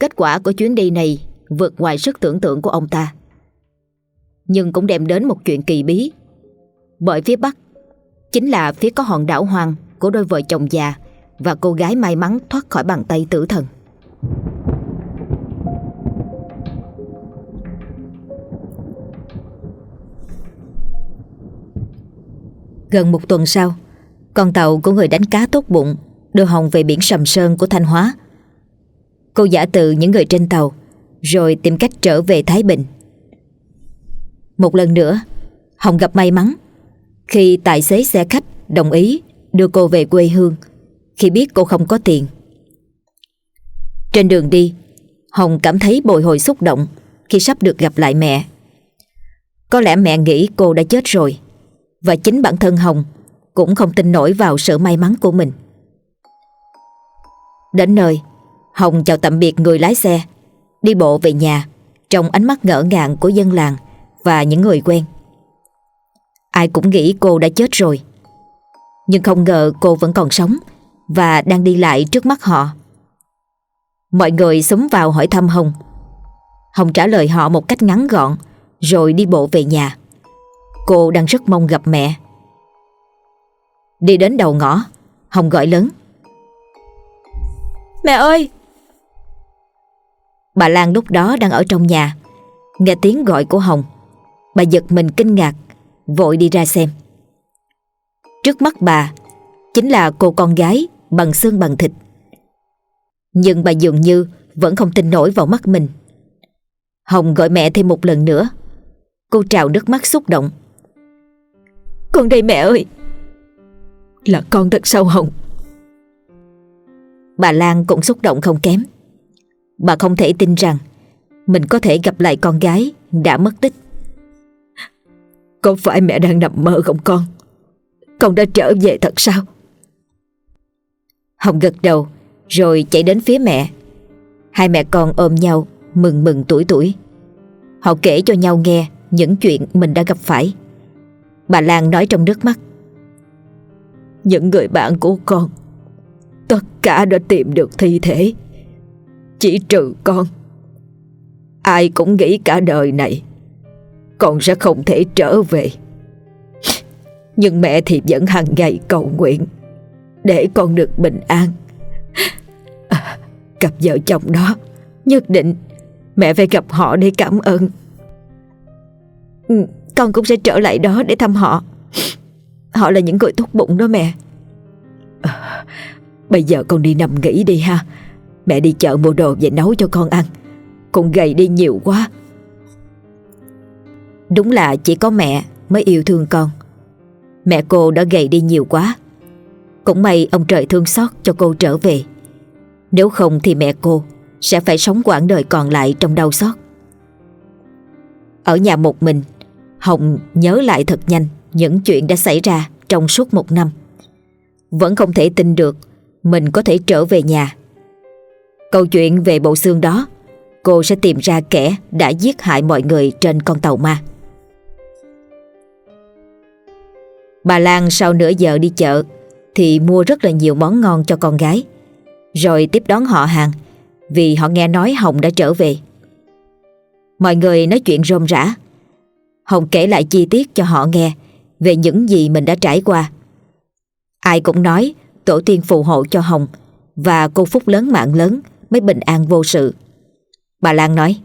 Speaker 1: Kết quả của chuyến đi này Vượt ngoài sức tưởng tượng của ông ta. Nhưng cũng đem đến một chuyện kỳ bí. Bởi phía Bắc, Chính là phía có hòn đảo hoang Của đôi vợ chồng già Và cô gái may mắn thoát khỏi bàn tay tử thần. Gần một tuần sau, Con tàu của người đánh cá tốt bụng Đưa Hồng về biển Sầm Sơn của Thanh Hóa. Cô giả từ những người trên tàu Rồi tìm cách trở về Thái Bình. Một lần nữa Hồng gặp may mắn. Khi tài xế xe khách đồng ý Đưa cô về quê hương Khi biết cô không có tiền. Trên đường đi Hồng cảm thấy bồi hồi xúc động Khi sắp được gặp lại mẹ. Có lẽ mẹ nghĩ cô đã chết rồi và chính bản thân Hồng cũng không tin nổi vào sự may mắn của mình. Đến nơi, Hồng chào tạm biệt người lái xe, đi bộ về nhà trong ánh mắt ngỡ ngàng của dân làng và những người quen. Ai cũng nghĩ cô đã chết rồi, nhưng không ngờ cô vẫn còn sống và đang đi lại trước mắt họ. Mọi người súng vào hỏi thăm Hồng. Hồng trả lời họ một cách ngắn gọn rồi đi bộ về nhà. Cô đang rất mong gặp mẹ Đi đến đầu ngõ Hồng gọi lớn Mẹ ơi Bà Lan lúc đó đang ở trong nhà. Nghe tiếng gọi của Hồng Bà giật mình kinh ngạc Vội đi ra xem. Trước mắt bà Chính là cô con gái bằng xương bằng thịt. Nhưng bà dường như Vẫn không tin nổi vào mắt mình. Hồng gọi mẹ thêm một lần nữa. Cô trào nước mắt xúc động. Con đây mẹ ơi! Là con thật sao Hồng? Bà Lan cũng xúc động không kém Bà không thể tin rằng Mình có thể gặp lại con gái Đã mất tích. Có phải mẹ đang nằm mơ không con? Con đã trở về thật sao? Hồng gật đầu Rồi chạy đến phía mẹ. Hai mẹ con ôm nhau Mừng mừng tuổi tuổi. Họ kể cho nhau nghe Những chuyện mình đã gặp phải. Bà Lan nói trong nước mắt. Những người bạn của con, Tất cả đã tìm được thi thể. Chỉ trừ con. Ai cũng nghĩ cả đời này Con sẽ không thể trở về. Nhưng mẹ thì vẫn hàng ngày cầu nguyện Để con được bình an. À, Cặp vợ chồng đó Nhất định Mẹ phải gặp họ để cảm ơn. Con cũng sẽ trở lại đó để thăm họ. Họ là những người tốt bụng đó mẹ. À, Bây giờ con đi nằm nghỉ đi ha. Mẹ đi chợ mua đồ về nấu cho con ăn. Con gầy đi nhiều quá. Đúng là chỉ có mẹ mới yêu thương con. Mẹ cô đã gầy đi nhiều quá. Cũng may ông trời thương xót cho cô trở về. Nếu không thì mẹ cô Sẽ phải sống quãng đời còn lại trong đau xót. Ở nhà một mình, Hồng nhớ lại thật nhanh những chuyện đã xảy ra trong suốt một năm. Vẫn không thể tin được Mình có thể trở về nhà. Câu chuyện về bộ xương đó, Cô sẽ tìm ra kẻ đã giết hại mọi người trên con tàu ma. Bà Lan sau nửa giờ đi chợ Thì mua rất là nhiều món ngon cho con gái, Rồi tiếp đón họ hàng Vì họ nghe nói Hồng đã trở về. Mọi người nói chuyện rôm rã. Hồng kể lại chi tiết cho họ nghe Về những gì mình đã trải qua. Ai cũng nói Tổ tiên phù hộ cho Hồng Và cô phúc lớn mạng lớn Mới bình an vô sự. Bà Lan nói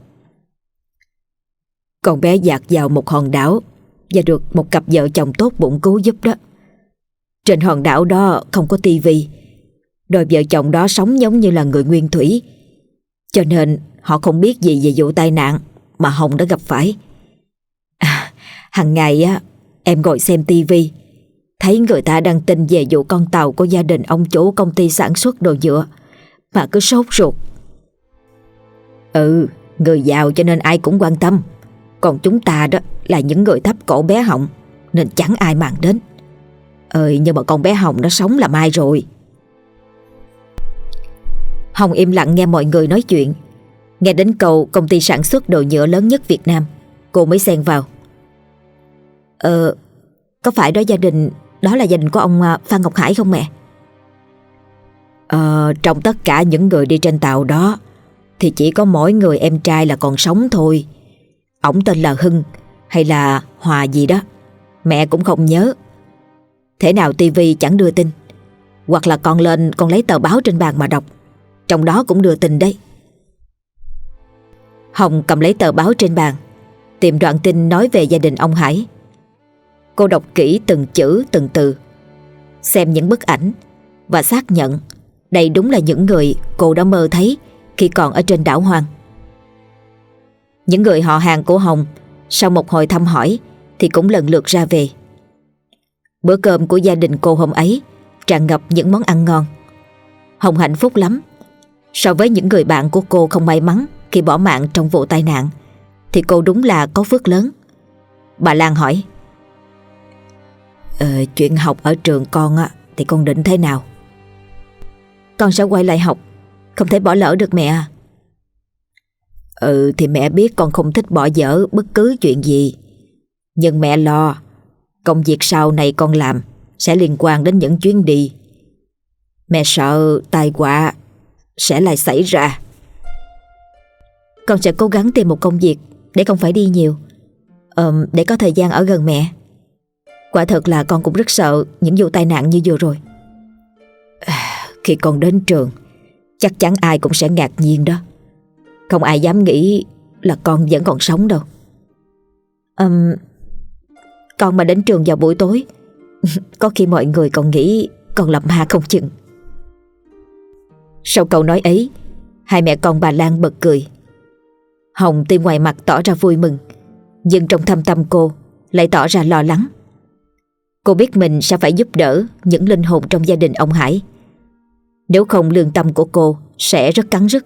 Speaker 3: Con bé dạt vào một hòn đảo Và được một cặp vợ chồng tốt bụng cứu giúp đó. Trên hòn đảo đó không có tivi Đôi vợ chồng đó sống giống như là người nguyên thủy. Cho nên họ không biết gì về vụ tai nạn Mà Hồng đã gặp phải. À, Hằng ngày á Em ngồi xem tivi Thấy người ta đăng tin về vụ con tàu của gia đình ông chủ công ty sản xuất đồ nhựa. Mà cứ sốt ruột. Ừ, người giàu cho nên ai cũng quan tâm. Còn chúng ta đó là những người thấp cổ bé họng Nên chẳng ai màng đến. Ơi nhưng mà con bé Hồng nó sống làm ai rồi?
Speaker 1: Hồng im lặng nghe mọi người nói chuyện. Nghe đến câu công ty sản xuất đồ nhựa lớn nhất Việt Nam Cô mới xen vào. Ờ Có phải đó gia đình Đó là gia đình của ông à, Phan Ngọc Hải không mẹ?
Speaker 3: Ờ Trong tất cả những người đi trên tàu đó, Thì chỉ có mỗi người em trai là còn sống thôi. Ông tên là Hưng, Hay là Hòa gì đó. Mẹ cũng không nhớ. Thế nào tivi chẳng đưa tin, Hoặc là con lên con lấy tờ báo trên bàn mà đọc. Trong đó cũng đưa tin đấy.
Speaker 1: Hồng cầm lấy tờ báo trên bàn, Tìm đoạn tin nói về gia đình ông Hải. Cô đọc kỹ từng chữ, từng từ, Xem những bức ảnh Và xác nhận đây đúng là những người cô đã mơ thấy Khi còn ở trên đảo Hoàng. Những người họ hàng của Hồng Sau một hồi thăm hỏi Thì cũng lần lượt ra về. Bữa cơm của gia đình cô hôm ấy Tràn ngập những món ăn ngon. Hồng hạnh phúc lắm. So với những người bạn của cô không may mắn Khi bỏ mạng trong vụ tai nạn Thì cô đúng là có phước lớn. Bà Lan hỏi
Speaker 3: ờ, Chuyện học ở trường con á Thì con định thế nào?
Speaker 1: Con sẽ quay lại học. Không thể bỏ lỡ được mẹ à.
Speaker 3: Ừ thì mẹ biết con không thích bỏ dở bất cứ chuyện gì. Nhưng mẹ lo Công việc sau này con làm Sẽ liên quan đến những chuyến đi. Mẹ sợ tai họa Sẽ lại xảy ra.
Speaker 1: Con sẽ cố gắng tìm một công việc Để không phải đi nhiều. Um, Để có thời gian ở gần mẹ. Quả thật là con cũng rất sợ Những vụ tai nạn như vừa rồi.
Speaker 3: Khi con đến trường Chắc chắn ai cũng sẽ ngạc nhiên đó. Không ai dám nghĩ Là con vẫn còn sống đâu.
Speaker 1: Um, Con mà đến trường vào buổi tối Có khi mọi người còn nghĩ Con làm ma không chừng. Sau câu nói ấy Hai mẹ con bà Lan bật cười. Hồng tuy ngoài mặt tỏ ra vui mừng Nhưng trong thâm tâm cô Lại tỏ ra lo lắng. Cô biết mình sẽ phải giúp đỡ Những linh hồn trong gia đình ông Hải. Nếu không lương tâm của cô Sẽ rất cắn rứt.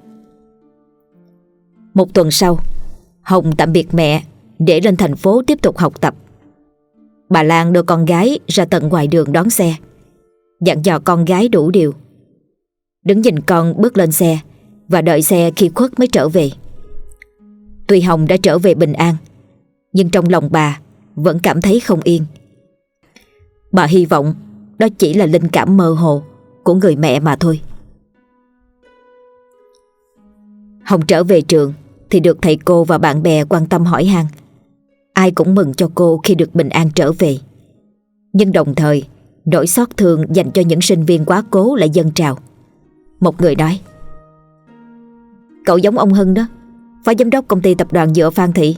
Speaker 1: Một tuần sau, Hồng tạm biệt mẹ Để lên thành phố tiếp tục học tập. Bà Lan đưa con gái ra tận ngoài đường đón xe, Dặn dò con gái đủ điều. Đứng nhìn con bước lên xe Và đợi xe khi khuất mới trở về. Tuy Hồng đã trở về bình an, Nhưng trong lòng bà Vẫn cảm thấy không yên. Bà hy vọng Đó chỉ là linh cảm mơ hồ. Của người mẹ mà thôi. Hồng trở về trường Thì được thầy cô và bạn bè quan tâm hỏi han. Ai cũng mừng cho cô khi được bình an trở về. Nhưng đồng thời, Nỗi xót thương dành cho những sinh viên quá cố lại dâng trào. Một người nói, Cậu giống ông Hưng đó, Phó giám đốc công ty tập đoàn Dựa Phan Thị.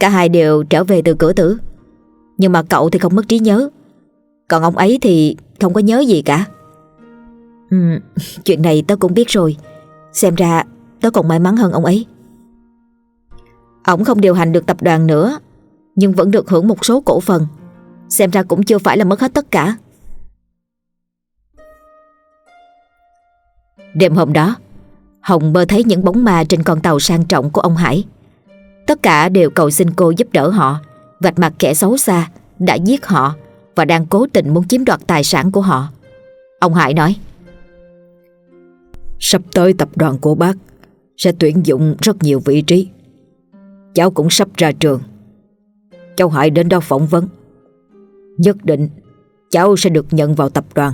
Speaker 1: Cả hai đều trở về từ cửa tử. Nhưng mà cậu thì không mất trí nhớ. Còn ông ấy thì không có nhớ gì cả ừ, Chuyện này tớ cũng biết rồi. Xem ra tớ còn may mắn hơn ông ấy. Ông không điều hành được tập đoàn nữa Nhưng vẫn được hưởng một số cổ phần. Xem ra cũng chưa phải là mất hết tất cả. Đêm hôm đó Hồng mơ thấy những bóng ma trên con tàu sang trọng của ông Hải. Tất cả đều cầu xin cô giúp đỡ họ Vạch mặt kẻ xấu xa Đã giết họ Và đang cố tình muốn chiếm đoạt tài sản của họ. Ông Hải nói
Speaker 3: Sắp tới tập đoàn của bác Sẽ tuyển dụng rất nhiều vị trí. Cháu cũng sắp ra trường. Cháu hãy đến đó phỏng vấn. Nhất định Cháu sẽ được nhận vào tập đoàn.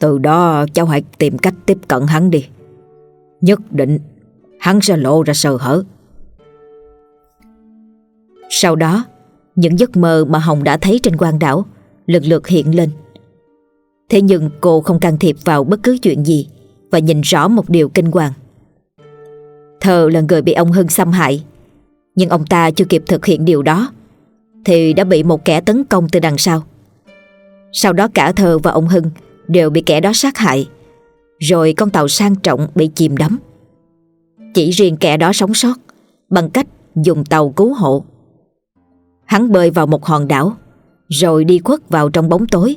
Speaker 3: Từ đó cháu hãy tìm cách tiếp cận hắn đi. Nhất định Hắn sẽ lộ ra sơ hở.
Speaker 1: Sau đó, Những giấc mơ mà Hồng đã thấy trên quang đảo Lần lượt hiện lên. Thế nhưng cô không can thiệp vào bất cứ chuyện gì. Và nhìn rõ một điều kinh hoàng. Thờ là người bị ông Hưng xâm hại, Nhưng ông ta chưa kịp thực hiện điều đó, Thì đã bị một kẻ tấn công từ đằng sau. Sau đó cả Thờ và ông Hưng Đều bị kẻ đó sát hại, Rồi con tàu sang trọng bị chìm đắm. Chỉ riêng kẻ đó sống sót Bằng cách dùng tàu cứu hộ. Hắn bơi vào một hòn đảo, Rồi đi khuất vào trong bóng tối.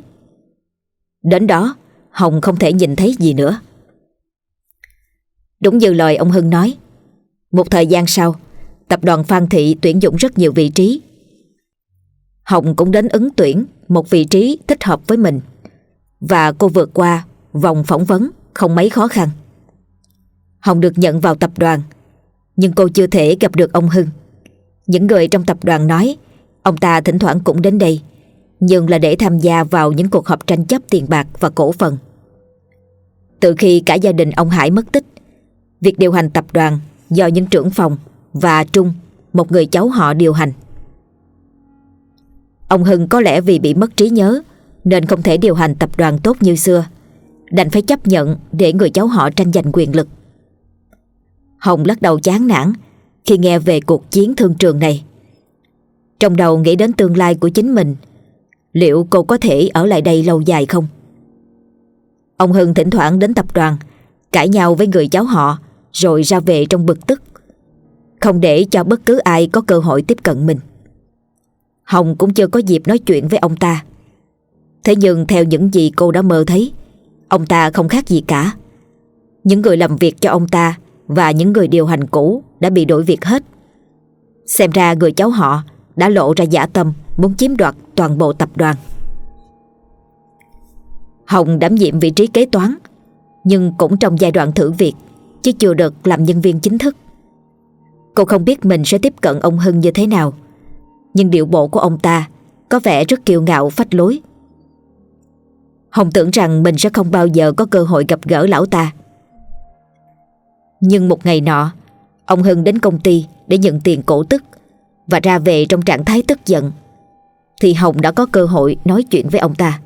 Speaker 1: Đến đó, Hồng không thể nhìn thấy gì nữa. Đúng như lời ông Hưng nói. Một thời gian sau, Tập đoàn Phan Thị tuyển dụng rất nhiều vị trí. Hồng cũng đến ứng tuyển Một vị trí thích hợp với mình. Và cô vượt qua Vòng phỏng vấn không mấy khó khăn. Hồng được nhận vào tập đoàn, Nhưng cô chưa thể gặp được ông Hưng. Những người trong tập đoàn nói, Ông ta thỉnh thoảng cũng đến đây, Nhưng là để tham gia vào những cuộc họp tranh chấp tiền bạc và cổ phần. Từ khi cả gia đình ông Hải mất tích Việc điều hành tập đoàn do những trưởng phòng và Trung, một người cháu họ điều hành. Ông Hưng có lẽ vì bị mất trí nhớ nên không thể điều hành tập đoàn tốt như xưa, đành phải chấp nhận để người cháu họ tranh giành quyền lực. Hồng lắc đầu chán nản khi nghe về cuộc chiến thương trường này. Trong đầu nghĩ đến tương lai của chính mình, liệu cô có thể ở lại đây lâu dài không? Ông Hưng thỉnh thoảng đến tập đoàn, cãi nhau với người cháu họ rồi ra về trong bực tức. Không để cho bất cứ ai có cơ hội tiếp cận mình. Hồng cũng chưa có dịp nói chuyện với ông ta. Thế nhưng theo những gì cô đã mơ thấy, ông ta không khác gì cả. Những người làm việc cho ông ta và những người điều hành cũ đã bị đổi việc hết. Xem ra người cháu họ đã lộ ra giả tâm muốn chiếm đoạt toàn bộ tập đoàn. Hồng đảm nhiệm vị trí kế toán, nhưng cũng trong giai đoạn thử việc, chứ chưa được làm nhân viên chính thức. Cô không biết mình sẽ tiếp cận ông Hưng như thế nào, nhưng điệu bộ của ông ta có vẻ rất kiêu ngạo phách lối. Hồng tưởng rằng mình sẽ không bao giờ có cơ hội gặp gỡ lão ta. Nhưng một ngày nọ, ông Hưng đến công ty để nhận tiền cổ tức và ra về trong trạng thái tức giận, thì Hồng đã có cơ hội nói chuyện với ông ta.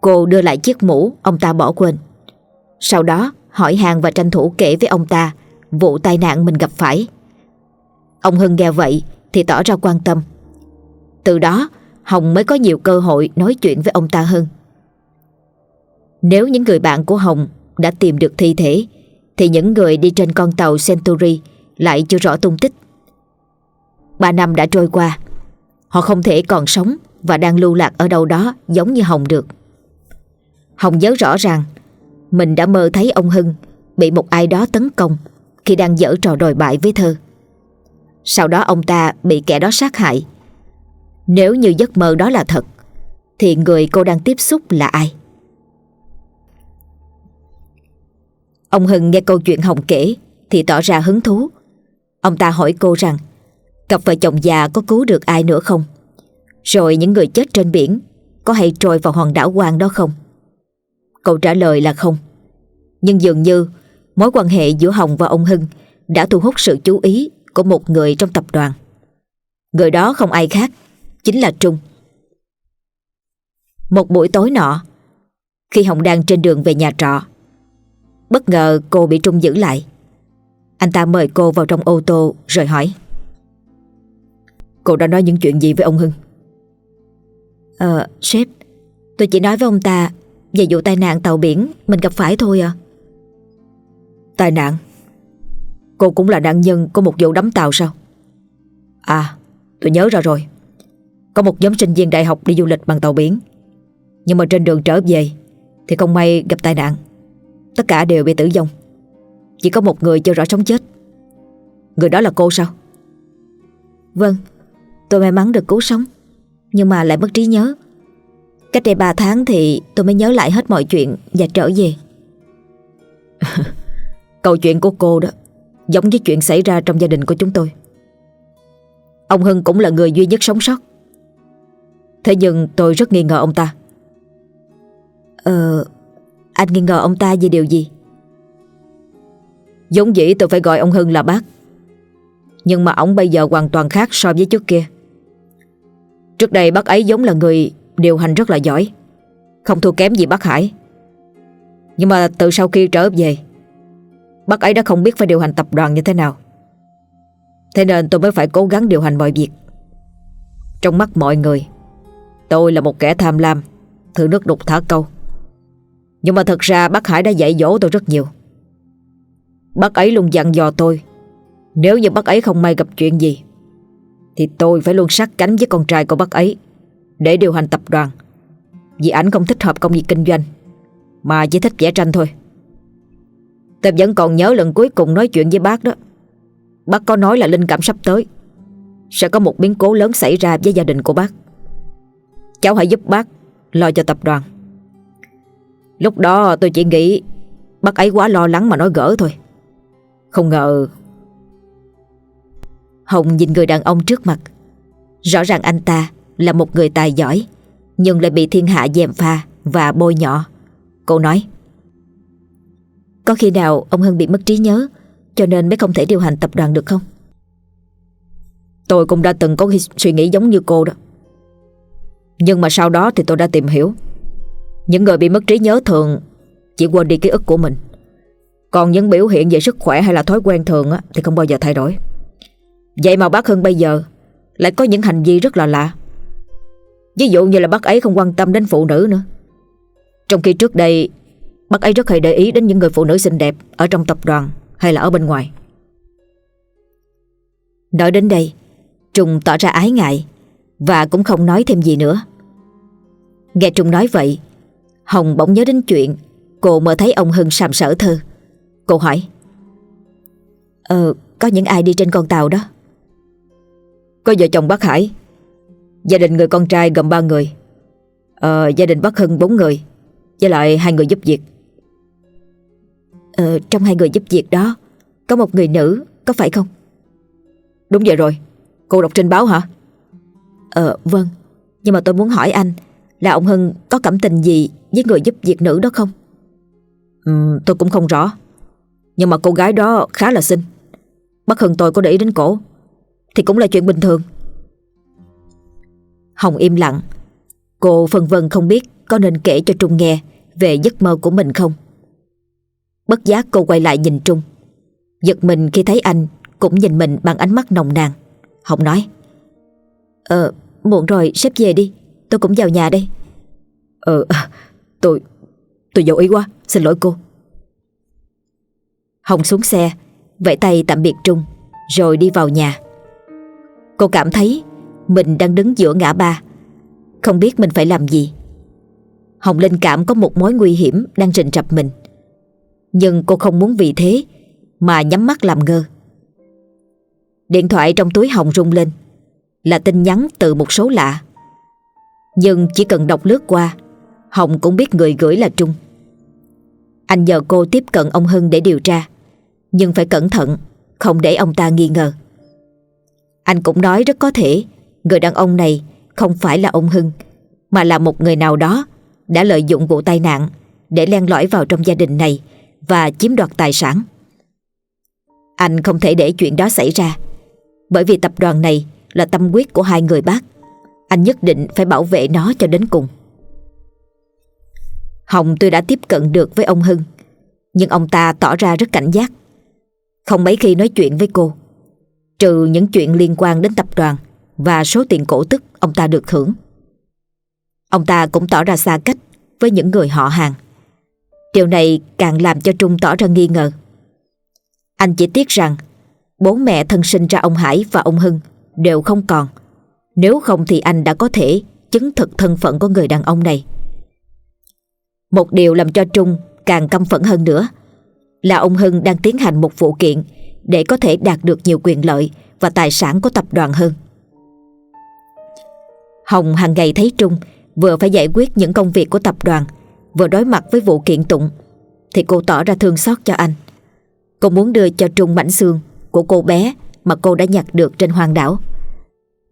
Speaker 1: Cô đưa lại chiếc mũ ông ta bỏ quên. Sau đó hỏi hàng và tranh thủ kể với ông ta, vụ tai nạn mình gặp phải. Ông Hưng nghe vậy thì tỏ ra quan tâm. Từ đó, Hồng mới có nhiều cơ hội nói chuyện với ông ta hơn. Nếu những người bạn của Hồng đã tìm được thi thể, thì những người đi trên con tàu Century lại chưa rõ tung tích. Ba năm đã trôi qua, Họ không thể còn sống Và đang lưu lạc ở đâu đó giống như Hồng được Hồng nhớ rõ ràng mình đã mơ thấy ông Hưng Bị một ai đó tấn công Khi đang dở trò đòi bại với thơ. Sau đó ông ta bị kẻ đó sát hại. Nếu như giấc mơ đó là thật, Thì người cô đang tiếp xúc là ai? Ông Hưng nghe câu chuyện Hồng kể Thì tỏ ra hứng thú. Ông ta hỏi cô rằng, Cặp vợ chồng già có cứu được ai nữa không? Rồi những người chết trên biển Có hay trôi vào hòn đảo quan đó không? Câu trả lời là không. Nhưng dường như, Mối quan hệ giữa Hồng và ông Hưng Đã thu hút sự chú ý Của một người trong tập đoàn. Người đó không ai khác, Chính là Trung. Một buổi tối nọ, Khi Hồng đang trên đường về nhà trọ, Bất ngờ cô bị Trung giữ lại. Anh ta mời cô vào trong ô tô Rồi hỏi,
Speaker 3: Cô đã nói những chuyện gì với ông Hưng?
Speaker 1: Ờ sếp, Tôi chỉ nói với ông ta về vụ tai nạn tàu biển Mình gặp phải thôi à.
Speaker 3: Tai nạn? Cô cũng là nạn nhân của một vụ đắm tàu sao? À tôi nhớ ra rồi. Có một nhóm sinh viên đại học đi du lịch bằng tàu biển. Nhưng mà trên đường trở về Thì không may gặp tai nạn. Tất cả đều bị tử vong. Chỉ có một người chưa rõ sống chết. Người đó là cô sao?
Speaker 1: Vâng Tôi may mắn được cứu sống Nhưng mà lại mất trí nhớ Cách đây 3 tháng thì tôi mới nhớ lại hết mọi chuyện và trở về.
Speaker 3: Câu chuyện của cô đó giống với chuyện xảy ra trong gia đình của chúng tôi. Ông Hưng cũng là người duy nhất sống sót. Thế nhưng tôi rất nghi ngờ ông ta.
Speaker 1: Ờ, anh nghi ngờ ông ta về điều gì?
Speaker 3: Giống dĩ tôi phải gọi ông Hưng là bác. Nhưng mà ông bây giờ hoàn toàn khác so với trước kia. Trước đây bác ấy giống là người điều hành rất là giỏi. Không thua kém gì bác Hải. Nhưng mà từ sau khi trở về, bác ấy đã không biết phải điều hành tập đoàn như thế nào. Thế nên tôi mới phải cố gắng điều hành mọi việc. Trong mắt mọi người, tôi là một kẻ tham lam, thử nước đục thả câu. Nhưng mà thật ra bác Hải đã dạy dỗ tôi rất nhiều. Bác ấy luôn dặn dò tôi Nếu như bác ấy không may gặp chuyện gì Thì tôi phải luôn sát cánh với con trai của bác ấy để điều hành tập đoàn. Vì ảnh không thích hợp công việc kinh doanh, Mà chỉ thích vẽ tranh thôi. Tôi vẫn còn nhớ lần cuối cùng nói chuyện với bác đó. Bác có nói là linh cảm sắp tới, Sẽ có một biến cố lớn xảy ra với gia đình của bác. Cháu hãy giúp bác Lo cho tập đoàn. Lúc đó tôi chỉ nghĩ Bác ấy quá lo lắng mà nói gỡ thôi. Không ngờ
Speaker 1: Hồng nhìn người đàn ông trước mặt, Rõ ràng anh ta là một người tài giỏi Nhưng lại bị thiên hạ dèm pha Và bôi nhọ. Cô nói Có khi nào ông Hân bị mất trí nhớ Cho nên mới không thể điều hành tập đoàn được không?
Speaker 3: Tôi cũng đã từng có suy nghĩ giống như cô đó. Nhưng mà sau đó thì tôi đã tìm hiểu. Những người bị mất trí nhớ thường Chỉ quên đi ký ức của mình. Còn những biểu hiện về sức khỏe hay là thói quen thường á, thì không bao giờ thay đổi. Vậy mà bác Hưng bây giờ lại có những hành vi rất là lạ. Ví dụ như là bác ấy không quan tâm đến phụ nữ nữa. Trong khi trước đây bác ấy rất hay để ý đến những người phụ nữ xinh đẹp ở trong tập đoàn hay là ở bên ngoài.
Speaker 1: Nói đến đây, Trung tỏ ra ái ngại và cũng không nói thêm gì nữa. Nghe Trung nói vậy, Hồng bỗng nhớ đến chuyện cô mơ thấy ông Hưng sàm sở thơ. Cô hỏi Ờ có những ai đi trên con tàu đó
Speaker 3: Có vợ chồng bác Hải Gia đình người con trai gồm ba người. Ờ gia đình bác Hưng bốn người Với lại hai người giúp việc.
Speaker 1: Ờ trong hai người giúp việc đó Có một người nữ có phải không?
Speaker 3: Đúng vậy rồi Cô đọc trên báo hả?
Speaker 1: Ờ vâng Nhưng mà tôi muốn hỏi anh Là ông Hưng có cảm tình gì với người giúp việc nữ đó không?
Speaker 3: Ừ, Tôi cũng không rõ nhưng mà cô gái đó khá là xinh. Bác Hưng tôi có để ý đến cổ Thì cũng là chuyện bình thường.
Speaker 1: Hồng im lặng. Cô phân vân không biết Có nên kể cho Trung nghe Về giấc mơ của mình không. Bất giác cô quay lại nhìn Trung. Giật mình khi thấy anh Cũng nhìn mình bằng ánh mắt nồng nàn. Hồng nói Ờ muộn rồi, sếp về đi. Tôi cũng vào nhà đây.
Speaker 3: Ờ tôi Tôi vô ý quá. Xin lỗi cô.
Speaker 1: Hồng xuống xe, Vẫy tay tạm biệt Trung, Rồi đi vào nhà. Cô cảm thấy mình đang đứng giữa ngã ba. Không biết mình phải làm gì. Hồng linh cảm có một mối nguy hiểm Đang rình rập mình. Nhưng cô không muốn vì thế Mà nhắm mắt làm ngơ. Điện thoại trong túi Hồng rung lên. Là tin nhắn từ một số lạ. Nhưng chỉ cần đọc lướt qua, Hồng cũng biết người gửi là Trung. Anh nhờ cô tiếp cận ông Hưng để điều tra. Nhưng phải cẩn thận, Không để ông ta nghi ngờ. Anh cũng nói rất có thể Người đàn ông này không phải là ông Hưng, Mà là một người nào đó Đã lợi dụng vụ tai nạn Để len lỏi vào trong gia đình này Và chiếm đoạt tài sản. Anh không thể để chuyện đó xảy ra, Bởi vì tập đoàn này Là tâm quyết của hai người bác. Anh nhất định phải bảo vệ nó cho đến cùng. Hồng tôi đã tiếp cận được với ông Hưng, Nhưng ông ta tỏ ra rất cảnh giác. Không mấy khi nói chuyện với cô, Trừ những chuyện liên quan đến tập đoàn và số tiền cổ tức ông ta được thưởng. Ông ta cũng tỏ ra xa cách Với những người họ hàng. Điều này càng làm cho Trung tỏ ra nghi ngờ. Anh chỉ tiếc rằng Bố mẹ thân sinh ra ông Hải và ông Hưng Đều không còn. Nếu không thì anh đã có thể Chứng thực thân phận của người đàn ông này. Một điều làm cho Trung càng căm phẫn hơn nữa là ông Hưng đang tiến hành một vụ kiện để có thể đạt được nhiều quyền lợi và tài sản của tập đoàn hơn. Hồng hàng ngày thấy Trung, Vừa phải giải quyết những công việc của tập đoàn, Vừa đối mặt với vụ kiện tụng, Thì cô tỏ ra thương xót cho anh. Cô muốn đưa cho Trung mảnh xương Của cô bé mà cô đã nhặt được trên hoàng đảo.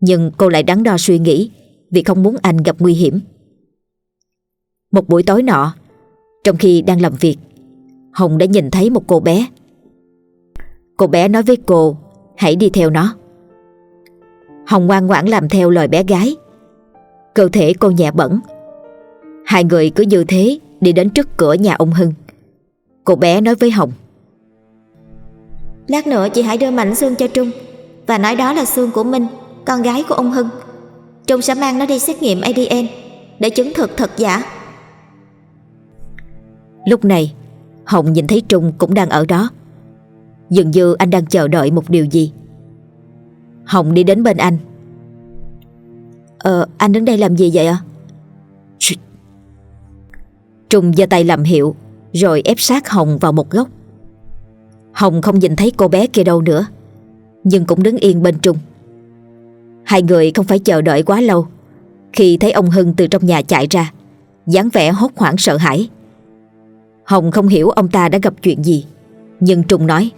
Speaker 1: Nhưng cô lại đắn đo suy nghĩ Vì không muốn anh gặp nguy hiểm. Một buổi tối nọ, Trong khi đang làm việc, Hồng đã nhìn thấy một cô bé. Cô bé nói với cô, Hãy đi theo nó. Hồng ngoan ngoãn làm theo lời bé gái. Cơ thể cô nhẹ bẩn Hai người cứ như thế Đi đến trước cửa nhà ông Hưng. Cô bé nói với Hồng.
Speaker 4: Lát nữa chị hãy đưa mảnh xương cho Trung. Và nói đó là xương của Minh Con gái của ông Hưng. Trung sẽ mang nó đi xét nghiệm ADN Để chứng thực thật giả.
Speaker 1: Lúc này Hồng nhìn thấy Trung cũng đang ở đó. Dường như anh đang chờ đợi một điều gì. Hồng đi đến bên anh Ờ anh đứng đây làm gì vậy ạ? Trung giơ tay làm hiệu Rồi ép sát Hồng vào một góc. Hồng không nhìn thấy cô bé kia đâu nữa Nhưng cũng đứng yên bên Trung. Hai người không phải chờ đợi quá lâu Khi thấy ông Hưng từ trong nhà chạy ra dáng vẻ hốt hoảng sợ hãi. Hồng không hiểu ông ta đã gặp chuyện gì Nhưng Trung nói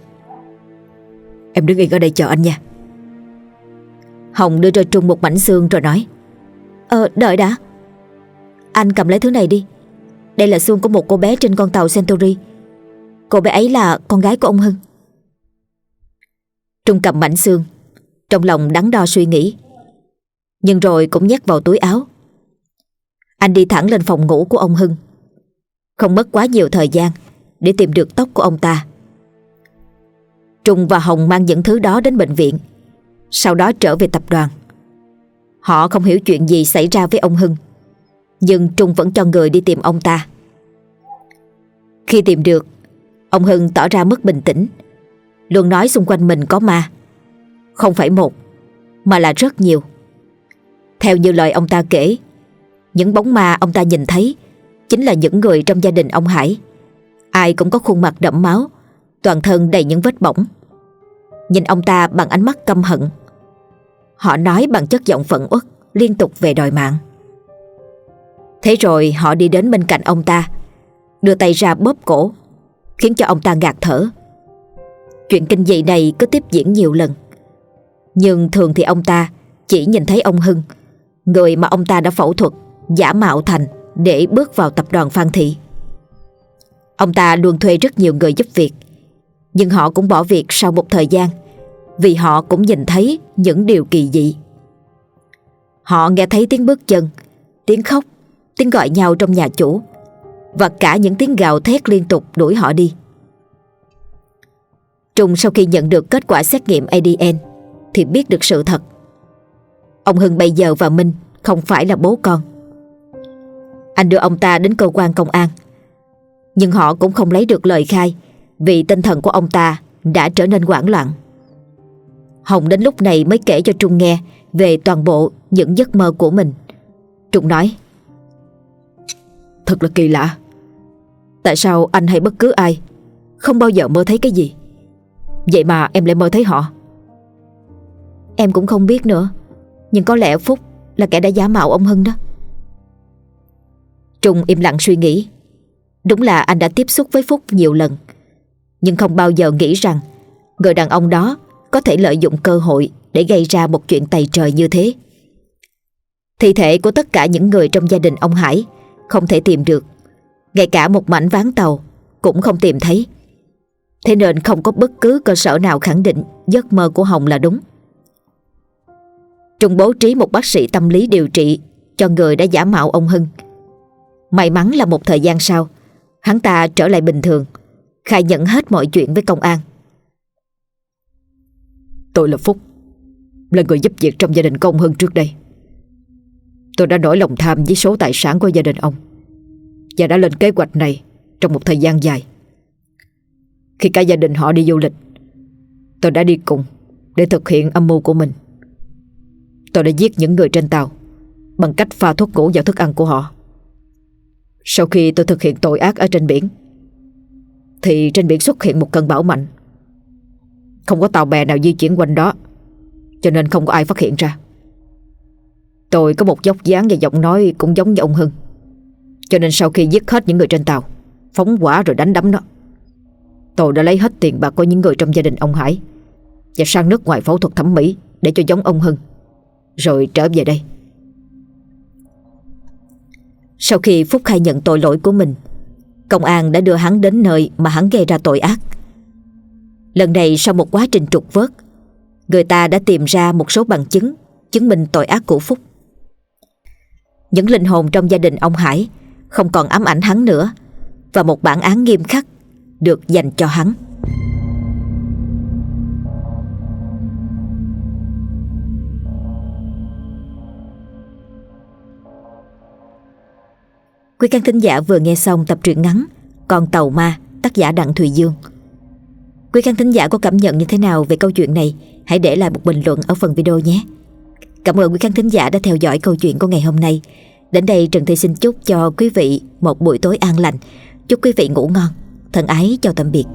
Speaker 3: Em đứng yên ở đây chờ anh nha.
Speaker 1: Hồng đưa cho Trung một mảnh xương rồi nói Ờ đợi đã. Anh cầm lấy thứ này đi. Đây là xương của một cô bé trên con tàu Century Cô bé ấy là con gái của ông Hưng. Trung cầm mảnh xương, Trong lòng đắn đo suy nghĩ, Nhưng rồi cũng nhét vào túi áo. Anh đi thẳng lên phòng ngủ của ông Hưng. Không mất quá nhiều thời gian Để tìm được tóc của ông ta. Trung và Hồng mang những thứ đó đến bệnh viện, Sau đó trở về tập đoàn. Họ không hiểu chuyện gì xảy ra với ông Hưng. Nhưng Trung vẫn cho người đi tìm ông ta. Khi tìm được, Ông Hưng tỏ ra mất bình tĩnh, Luôn nói xung quanh mình có ma. Không phải một, Mà là rất nhiều. Theo như lời ông ta kể, Những bóng ma ông ta nhìn thấy Chính là những người trong gia đình ông Hải. Ai cũng có khuôn mặt đẫm máu, Toàn thân đầy những vết bỏng. Nhìn ông ta bằng ánh mắt căm hận Họ nói bằng chất giọng phẫn uất, Liên tục về đòi mạng. Thế rồi họ đi đến bên cạnh ông ta, Đưa tay ra bóp cổ, Khiến cho ông ta ngạt thở. Chuyện kinh dị này cứ tiếp diễn nhiều lần. Nhưng thường thì ông ta Chỉ nhìn thấy ông Hưng, Người mà ông ta đã phẫu thuật Giả mạo thành để bước vào tập đoàn Phan Thị. Ông ta luôn thuê rất nhiều người giúp việc, Nhưng họ cũng bỏ việc sau một thời gian. Vì họ cũng nhìn thấy những điều kỳ dị. Họ nghe thấy tiếng bước chân, Tiếng khóc, Tiếng gọi nhau trong nhà chủ, Và cả những tiếng gào thét liên tục đuổi họ đi. Trung sau khi nhận được kết quả xét nghiệm ADN Thì biết được sự thật. Ông Hưng bây giờ và Minh Không phải là bố con. Anh đưa ông ta đến cơ quan công an, Nhưng họ cũng không lấy được lời khai Vì tinh thần của ông ta Đã trở nên hoảng loạn. Hồng đến lúc này mới kể cho Trung nghe Về toàn bộ những giấc mơ của mình. Trung nói,
Speaker 3: Thật là kỳ lạ. Tại sao anh hay bất cứ ai Không bao giờ mơ thấy cái gì? Vậy mà em lại mơ thấy họ.
Speaker 1: Em cũng không biết nữa, Nhưng có lẽ Phúc là kẻ đã giả mạo ông Hưng đó. Trung im lặng suy nghĩ. Đúng là anh đã tiếp xúc với Phúc nhiều lần, Nhưng không bao giờ nghĩ rằng Người đàn ông đó có thể lợi dụng cơ hội Để gây ra một chuyện tày trời như thế. Thi thể của tất cả những người trong gia đình ông Hải Không thể tìm được. Ngay cả một mảnh ván tàu Cũng không tìm thấy. Thế nên không có bất cứ cơ sở nào khẳng định Giấc mơ của Hồng là đúng. Trung bố trí một bác sĩ tâm lý điều trị Cho người đã giả mạo ông Hưng. May mắn là một thời gian sau, Hắn ta trở lại bình thường, Khai nhận hết mọi chuyện với công an.
Speaker 3: Tôi là Phúc, Là người giúp việc trong gia đình công hơn trước đây. Tôi đã nổi lòng tham với số tài sản của gia đình ông Và đã lên kế hoạch này Trong một thời gian dài. Khi cả gia đình họ đi du lịch, Tôi đã đi cùng Để thực hiện âm mưu của mình. Tôi đã giết những người trên tàu Bằng cách pha thuốc ngủ vào thức ăn của họ. Sau khi tôi thực hiện tội ác ở trên biển, Thì trên biển xuất hiện một cơn bão mạnh. Không có tàu bè nào di chuyển quanh đó, Cho nên không có ai phát hiện ra. Tôi có một dốc dáng và giọng nói cũng giống như ông Hưng. Cho nên sau khi giết hết những người trên tàu, Phóng quả rồi đánh đấm nó, Tôi đã lấy hết tiền bạc của những người trong gia đình ông Hải Và sang nước ngoài phẫu thuật thẩm mỹ Để cho giống ông Hưng, Rồi trở về đây.
Speaker 1: Sau khi Phúc khai nhận tội lỗi của mình, Công an đã đưa hắn đến nơi mà hắn gây ra tội ác. Lần này sau một quá trình trục vớt, Người ta đã tìm ra một số bằng chứng Chứng minh tội ác của Phúc. Những linh hồn trong gia đình ông Hải Không còn ám ảnh hắn nữa Và một bản án nghiêm khắc Được dành cho hắn. Quý khán thính giả vừa nghe xong tập truyện ngắn Con tàu ma, tác giả Đặng Thùy Dương. Quý khán thính giả có cảm nhận như thế nào về câu chuyện này? Hãy để lại một bình luận ở phần video nhé. Cảm ơn quý khán thính giả đã theo dõi câu chuyện của ngày hôm nay. Đến đây, Trần Thị xin chúc cho quý vị một buổi tối an lành. Chúc quý vị ngủ ngon. Thân ái, chào tạm biệt.